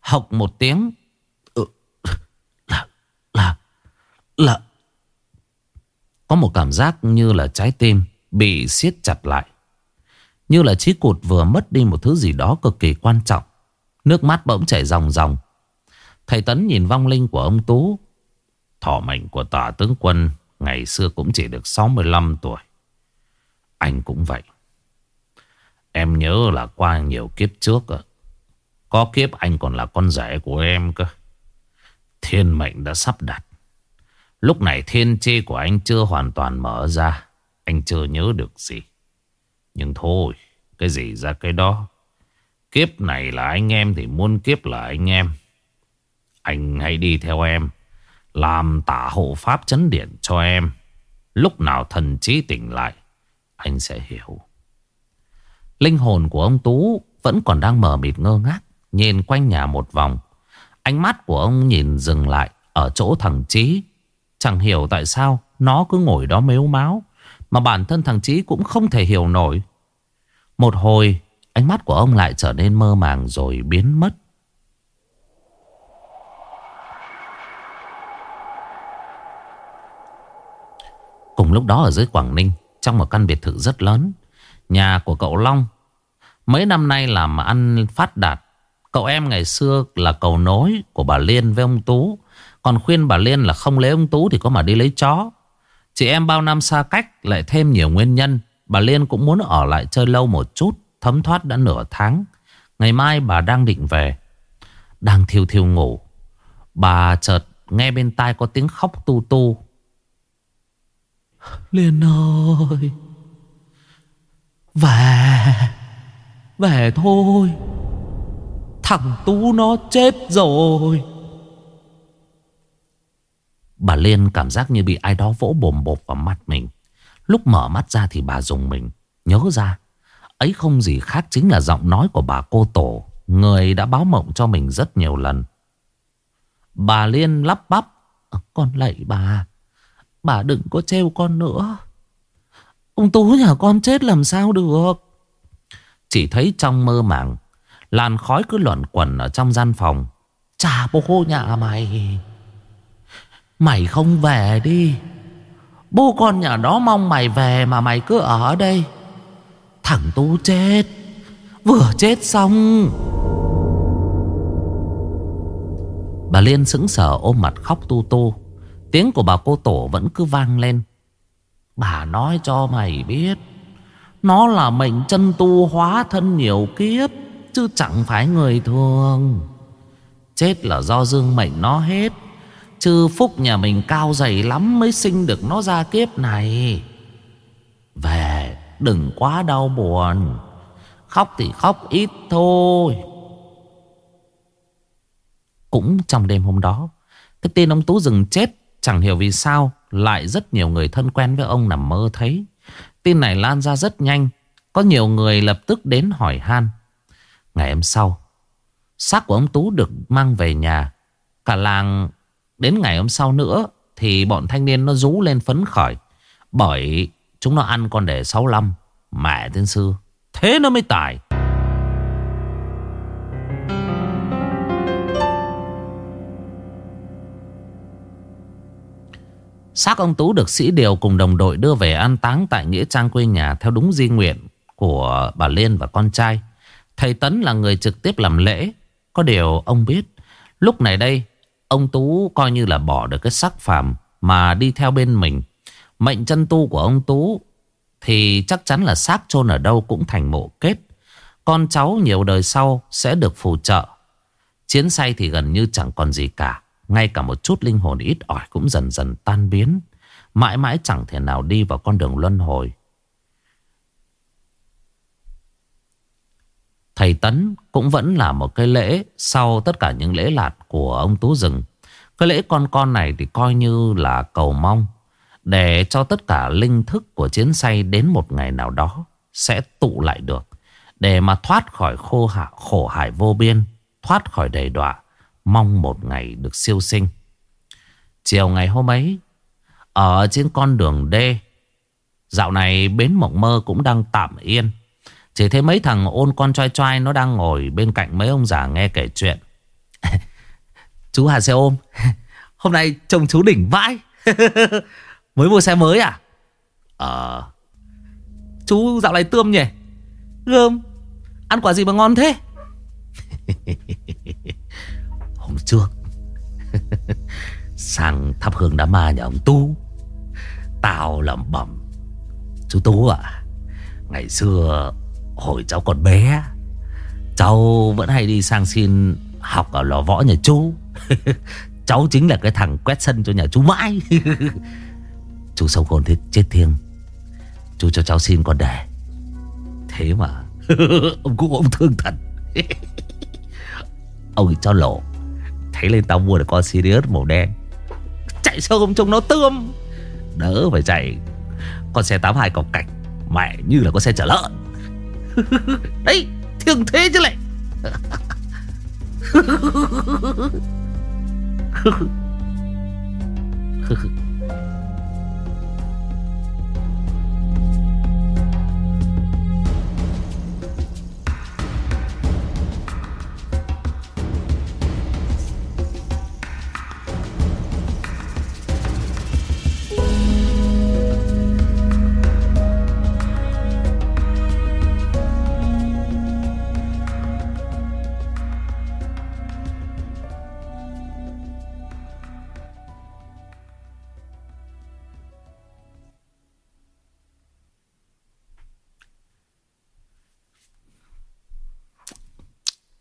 Hộc một tiếng ừ, Là Là Là. Có một cảm giác như là trái tim Bị siết chặt lại Như là Chí Cụt vừa mất đi một thứ gì đó cực kỳ quan trọng. Nước mắt bỗng chảy ròng ròng. Thầy Tấn nhìn vong linh của ông Tú Thọ mệnh của tả tướng quân Ngày xưa cũng chỉ được 65 tuổi. Anh cũng vậy. Em nhớ là qua nhiều kiếp trước Có kiếp anh còn là con rể của em cơ. Thiên mệnh đã sắp đặt. Lúc này thiên chi của anh chưa hoàn toàn mở ra. Anh chưa nhớ được gì. Nhưng thôi, Cái gì ra cái đó. Kiếp này là anh em thì muôn kiếp là anh em. Anh hãy đi theo em. Làm tả hộ pháp chấn điện cho em Lúc nào thần trí tỉnh lại Anh sẽ hiểu Linh hồn của ông Tú vẫn còn đang mở mịt ngơ ngác, nhìn quanh nhà một vòng. Ánh mắt của ông nhìn dừng lại ở chỗ thằng Chí. Chẳng hiểu tại sao nó cứ ngồi đó mếu máu, mà bản thân thằng Chí cũng không thể hiểu nổi. Một hồi, ánh mắt của ông lại trở nên mơ màng rồi biến mất. Cùng lúc đó ở dưới Quảng Ninh, trong một căn biệt thự rất lớn, Nhà của cậu Long. Mấy năm nay làm ăn phát đạt Cậu em ngày xưa là cầu nối của bà Liên với ông Tú. Còn khuyên bà Liên là không lấy ông Tú thì có mà đi lấy chó. Chị em bao năm xa cách lại thêm nhiều nguyên nhân Bà Liên cũng muốn ở lại chơi lâu một chút Thấm thoát đã nửa tháng. Ngày mai bà đang định về Đang thiêu thiêu ngủ. Bà chợt nghe bên tai có tiếng khóc tu tu. Liên ơi về Về thôi Thằng Tú nó chết rồi Bà Liên cảm giác như bị ai đó vỗ bồm bột vào mặt mình. Lúc mở mắt ra thì bà dùng mình. Nhớ ra. Ấy không gì khác chính là giọng nói của bà cô Tổ. Người đã báo mộng cho mình rất nhiều lần. Bà Liên lắp bắp. Con lạy bà. Bà đừng có trêu con nữa. Ông Tú nhà con chết làm sao được. Chỉ thấy trong mơ màng. Làn khói cứ luẩn quẩn ở trong gian phòng. Chà, bố nhà mày. Mày không về đi. Bố con nhà đó mong mày về mà mày cứ ở đây. Thằng Tú chết. Vừa chết xong. Bà Liên sững sờ ôm mặt khóc tu tu. Tiếng của bà cô Tổ vẫn cứ vang lên. Bà nói cho mày biết. Nó là mệnh chân tu hóa thân nhiều kiếp. Chứ chẳng phải người thường. Chết là do dương mệnh nó hết. Chứ phúc nhà mình cao dày lắm mới sinh được nó ra kiếp này. Về, đừng quá đau buồn. Khóc thì khóc ít thôi. Cũng trong đêm hôm đó, Cái tên ông Tú rừng chết Chẳng hiểu vì sao Lại rất nhiều người thân quen với ông nằm mơ thấy. Tin này lan ra rất nhanh, Có nhiều người lập tức đến hỏi han. Ngày hôm sau, Xác của ông Tú được mang về nhà. Cả làng, Đến ngày hôm sau nữa Thì bọn thanh niên nó rú lên phấn khởi, Bởi chúng nó ăn con đề 65 Mẹ tiên sư, Thế nó mới tài. Xác ông Tú được sĩ điều cùng đồng đội đưa về an táng tại Nghĩa Trang quê nhà theo đúng di nguyện của bà Liên và con trai. Thầy Tấn là người trực tiếp làm lễ. Có điều ông biết, lúc này đây, ông Tú coi như là bỏ được cái sắc phàm mà đi theo bên mình. Mệnh chân tu của ông Tú thì chắc chắn là xác chôn ở đâu cũng thành mộ kết. Con cháu nhiều đời sau sẽ được phù trợ. Chiến say thì gần như chẳng còn gì cả. Ngay cả một chút linh hồn ít ỏi cũng dần dần tan biến. Mãi mãi chẳng thể nào đi vào con đường luân hồi. Thầy Tấn cũng vẫn là một cái lễ sau tất cả những lễ lạt của ông Tú Rừng. Cái lễ con con này thì coi như là cầu mong để cho tất cả linh thức của chiến say đến một ngày nào đó sẽ tụ lại được. Để mà thoát khỏi khô hạ, khổ hải vô biên, thoát khỏi đầy đọa Mong một ngày được siêu sinh. Chiều ngày hôm ấy, Ở trên con đường D, Dạo này bến mộng mơ cũng đang tạm yên. Chỉ thấy mấy thằng ôn con trai trai Nó đang ngồi bên cạnh mấy ông già nghe kể chuyện. Chú Hà xe ôm, Hôm nay trông chú đỉnh vãi. Mới mua xe mới à? Ờ Chú dạo này tươm nhỉ? Gơm Ăn quả gì mà ngon thế? Trước Sang thắp hương đám ma nhà ông Tú. Tao lẩm bẩm. Chú Tú à Ngày xưa hồi cháu còn bé, Cháu vẫn hay đi sang xin học ở lò võ nhà chú. Cháu chính là cái thằng quét sân cho nhà chú mãi. Chú sống khôn thế, chết thiêng. Chú cho cháu xin con đề Thế mà, Ông cũng ông thương thật. Ông ấy cho lộ. Thấy lên tao mua được con Sirius màu đen. Chạy sao không trông nó tươm. Đỡ phải chạy. Con xe 82 cọc cạch, Mẹ như là con xe chở lợn. Đấy thường thế chứ lại.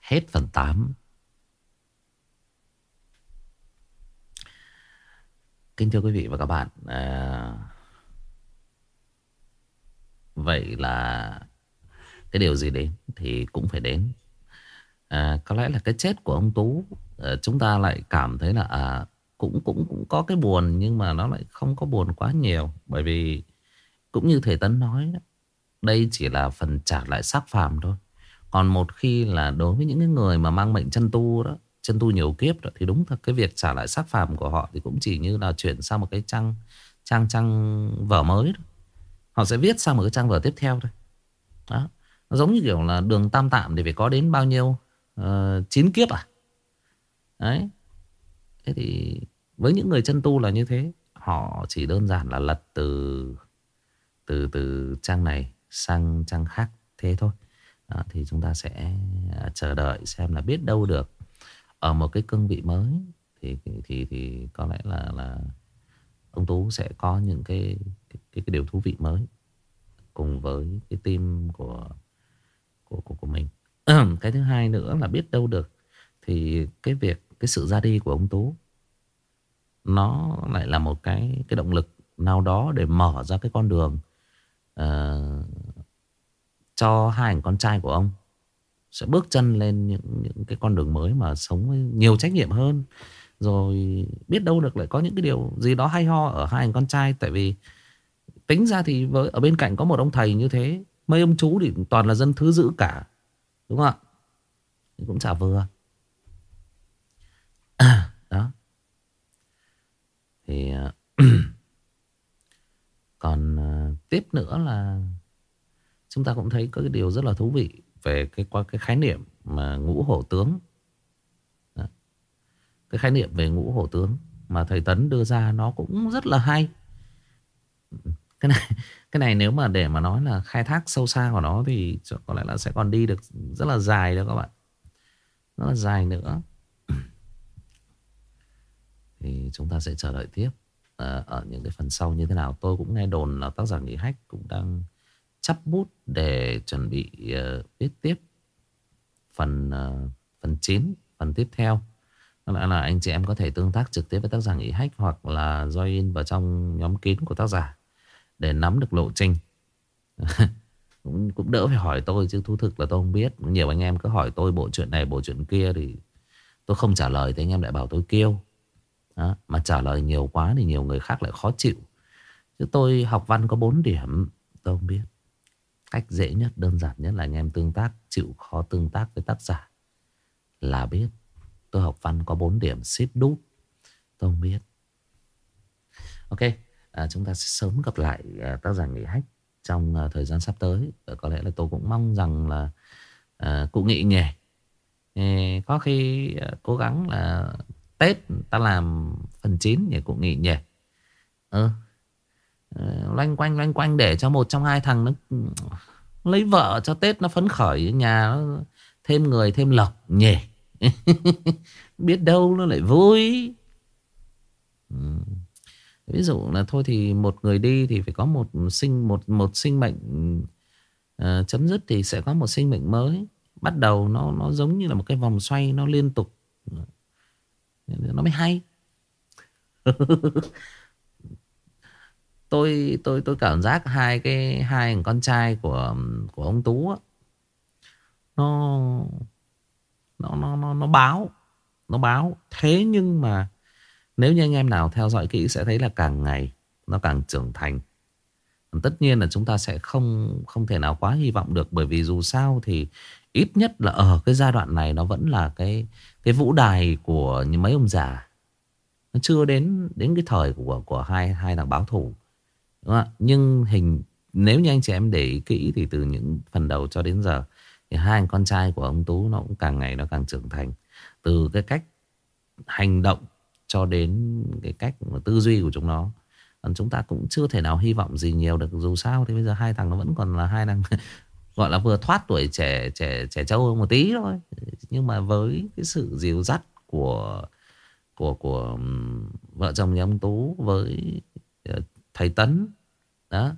Hết phần 8 Kính thưa quý vị và các bạn à, Vậy là Cái điều gì đến Thì cũng phải đến. À, Có lẽ là cái chết của ông Tú à, Chúng ta lại cảm thấy là à, cũng cũng cũng có cái buồn nhưng mà nó lại không có buồn quá nhiều. Bởi vì cũng như thầy Tấn nói đây chỉ là phần trả lại xác phàm thôi. Còn một khi là đối với những cái người mà mang mệnh chân tu đó, chân tu nhiều kiếp đó, thì đúng thật cái việc trả lại xác phàm của họ thì cũng chỉ như là chuyển sang một cái trang trang trang vở mới đó. Họ sẽ viết sang một cái trang vở tiếp theo thôi. Đó. Nó giống như kiểu là đường tam tạm thì phải có đến bao nhiêu uh, chín kiếp à? Đấy. Thế thì với những người chân tu là như thế, họ chỉ đơn giản là lật từ từ từ trang này sang trang khác thế thôi. Đó, thì chúng ta sẽ à, chờ đợi xem là biết đâu được ở một cái cương vị mới thì thì thì có lẽ là là ông Tú sẽ có những cái cái cái, cái điều thú vị mới cùng với cái team của của của của mình. cái thứ hai nữa là biết đâu được thì cái việc cái sự ra đi của ông Tú nó lại là một cái cái động lực nào đó để mở ra cái con đường uh, cho hai anh con trai của ông. Sẽ bước chân lên những những cái con đường mới mà sống với nhiều trách nhiệm hơn. Rồi biết đâu được lại có những cái điều gì đó hay ho ở hai anh con trai. Tại vì tính ra thì với, ở bên cạnh có một ông thầy như thế, mấy ông chú thì toàn là dân thứ dữ cả. Đúng không ạ? Thì cũng chả vừa. Đó. Thì à, còn à, tiếp nữa là chúng ta cũng thấy có cái điều rất là thú vị về cái qua cái khái niệm mà ngũ hổ tướng. Đó. cái khái niệm về ngũ hổ tướng mà thầy tấn đưa ra nó cũng rất là hay. Cái này cái này nếu mà để mà nói là khai thác sâu xa của nó thì có lẽ là sẽ còn đi được rất là dài đó các bạn. Rất là dài nữa. Thì chúng ta sẽ chờ đợi tiếp. À, ở những cái phần sau như thế nào tôi cũng nghe đồn là tác giả nghỉ hách cũng đang chắp bút để chuẩn bị uh, viết tiếp phần uh, phần 9 phần tiếp theo đó là, là anh chị em có thể tương tác trực tiếp với tác giả nghỉ hách hoặc là join vào trong nhóm kín của tác giả để nắm được lộ trình cũng, cũng đỡ phải hỏi tôi chứ thú thực là tôi không biết nhiều anh em cứ hỏi tôi bộ chuyện này bộ chuyện kia thì tôi không trả lời thì anh em lại bảo tôi kêu đó. Mà trả lời nhiều quá thì nhiều người khác lại khó chịu. Chứ tôi học văn có 4 điểm. Tôi không biết. Cách dễ nhất, đơn giản nhất là anh em tương tác, chịu khó tương tác với tác giả. Là biết. Tôi học văn có 4 điểm, ship đút. Tôi không biết. Ok, à, chúng ta sẽ sớm gặp lại à, tác giả Nghị Hách trong à, thời gian sắp tới. À, có lẽ là tôi cũng mong rằng là à, cụ Nghị nhỉ. Có khi à, cố gắng là Tết ta làm phần chín nhỉ cụ nghỉ nhỉ Ừ ờ. Ờ, loanh quanh loanh quanh để cho một trong hai thằng nó ừ, Lấy vợ cho Tết nó phấn khởi Nhà nó thêm người thêm lộc nhỉ Biết đâu nó lại vui ừ. Ví dụ là thôi thì một người đi thì phải có một sinh một một sinh mệnh uh, chấm dứt thì sẽ có một sinh mệnh mới. Bắt đầu nó nó giống như là một cái vòng xoay nó liên tục ờ, nó mới hay tôi tôi tôi cảm giác hai cái hai thằng con trai của của ông tú á, nó nó nó nó nó báo nó báo. Thế nhưng mà nếu như anh em nào theo dõi kỹ sẽ thấy là càng ngày nó càng trưởng thành. Tất nhiên là chúng ta sẽ không không thể nào quá hy vọng được bởi vì dù sao thì ít nhất là ở cái giai đoạn này nó vẫn là cái cái vũ đài của những mấy ông già. Nó chưa đến đến cái thời của của hai hai thằng báo thủ đúng không? nhưng hình, nếu như anh chị em để ý kỹ thì từ những phần đầu cho đến giờ, thì hai anh con trai của ông tú nó cũng càng ngày nó càng trưởng thành. Từ cái cách hành động cho đến cái cách tư duy của chúng nó, còn chúng ta cũng chưa thể nào hy vọng gì nhiều được. Dù sao thì bây giờ hai thằng nó vẫn còn là hai thằng gọi là vừa thoát tuổi trẻ trẻ trẻ trâu một tí thôi. Nhưng mà với cái sự dìu dắt của của của vợ chồng nhà ông tú với ờ, thầy tấn đó.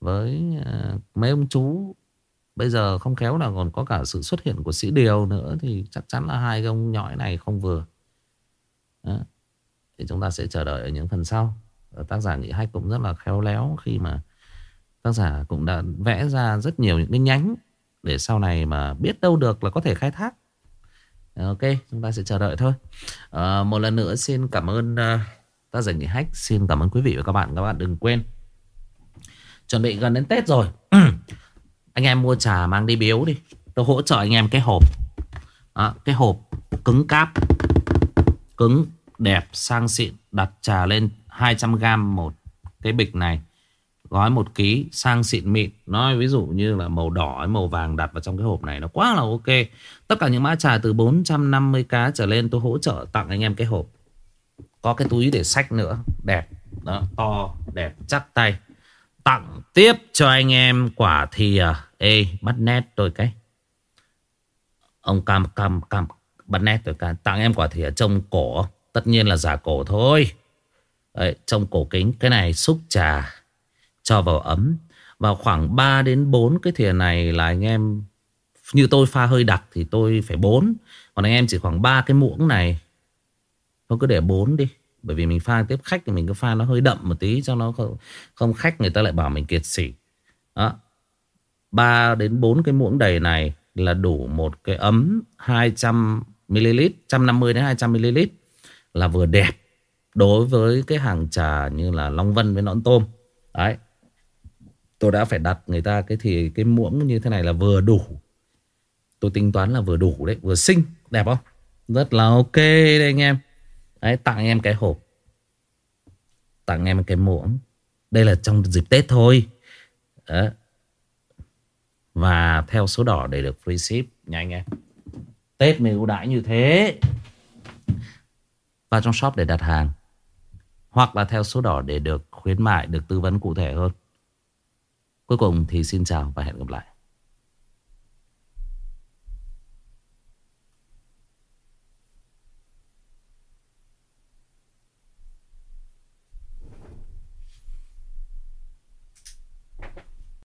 Với à, mấy ông chú bây giờ không khéo là còn có cả sự xuất hiện của sĩ điều nữa thì chắc chắn là hai ông nhõi này không vừa. Đó. thì chúng ta sẽ chờ đợi ở những phần sau. Ờ, tác giả nhị hách cũng rất là khéo léo khi mà tác giả cũng đã vẽ ra rất nhiều những cái nhánh để sau này mà biết đâu được là có thể khai thác. Ờ, ok chúng ta sẽ chờ đợi thôi. À, Một lần nữa xin cảm ơn uh, tác giả nghỉ Hách. Xin cảm ơn quý vị và các bạn. Các bạn đừng quên Chuẩn bị gần đến Tết rồi. Anh em mua trà mang đi biếu đi. Tôi hỗ trợ anh em cái hộp. À, Cái hộp cứng cáp Cứng đẹp sang xịn Đặt trà lên 200g một cái bịch này. Gói một ký sang xịn mịn. Nói ví dụ như là màu đỏ màu vàng đặt vào trong cái hộp này Nó quá là ok. Tất cả những mã trà từ 450 cá trở lên Tôi hỗ trợ tặng anh em cái hộp. Có cái túi để sách nữa. Đẹp. Đó, To đẹp chắc tay. Tặng tiếp cho anh em quả thìa à, Ê bắt nét tôi cái Ông cam cam cam Bắt nét tôi cái Tặng em quả thìa trong cổ Tất nhiên là giả cổ thôi Đấy, Trong cổ kính Cái này xúc trà cho vào ấm. Vào khoảng 3 đến 4 cái thìa này là anh em như tôi pha hơi đặc thì tôi phải 4. Còn anh em chỉ khoảng 3 cái muỗng này. Tôi cứ để 4 đi. Bởi vì mình pha tiếp khách thì mình cứ pha nó hơi đậm một tí cho nó không, không khách người ta lại bảo mình kiệt sỉ. Đó. 3 đến 4 cái muỗng đầy này là đủ một cái ấm 200ml, 150 đến 200ml là vừa đẹp đối với cái hàng trà như là Long Vân với nõn tôm. Đấy. Tôi đã phải đặt người ta cái thì cái muỗng như thế này là vừa đủ. Tôi tính toán là vừa đủ đấy, vừa xinh, đẹp không? Rất là ok đây anh em. Đấy, tặng em cái hộp. Tặng em cái muỗng. Đây là trong dịp Tết thôi. Đó. Và theo số đỏ để được free ship nha anh em. Tết mình ưu đãi như thế. Vào trong shop để đặt hàng. Hoặc là theo số đỏ để được khuyến mại, được tư vấn cụ thể hơn. Cuối cùng thì xin chào và hẹn gặp lại.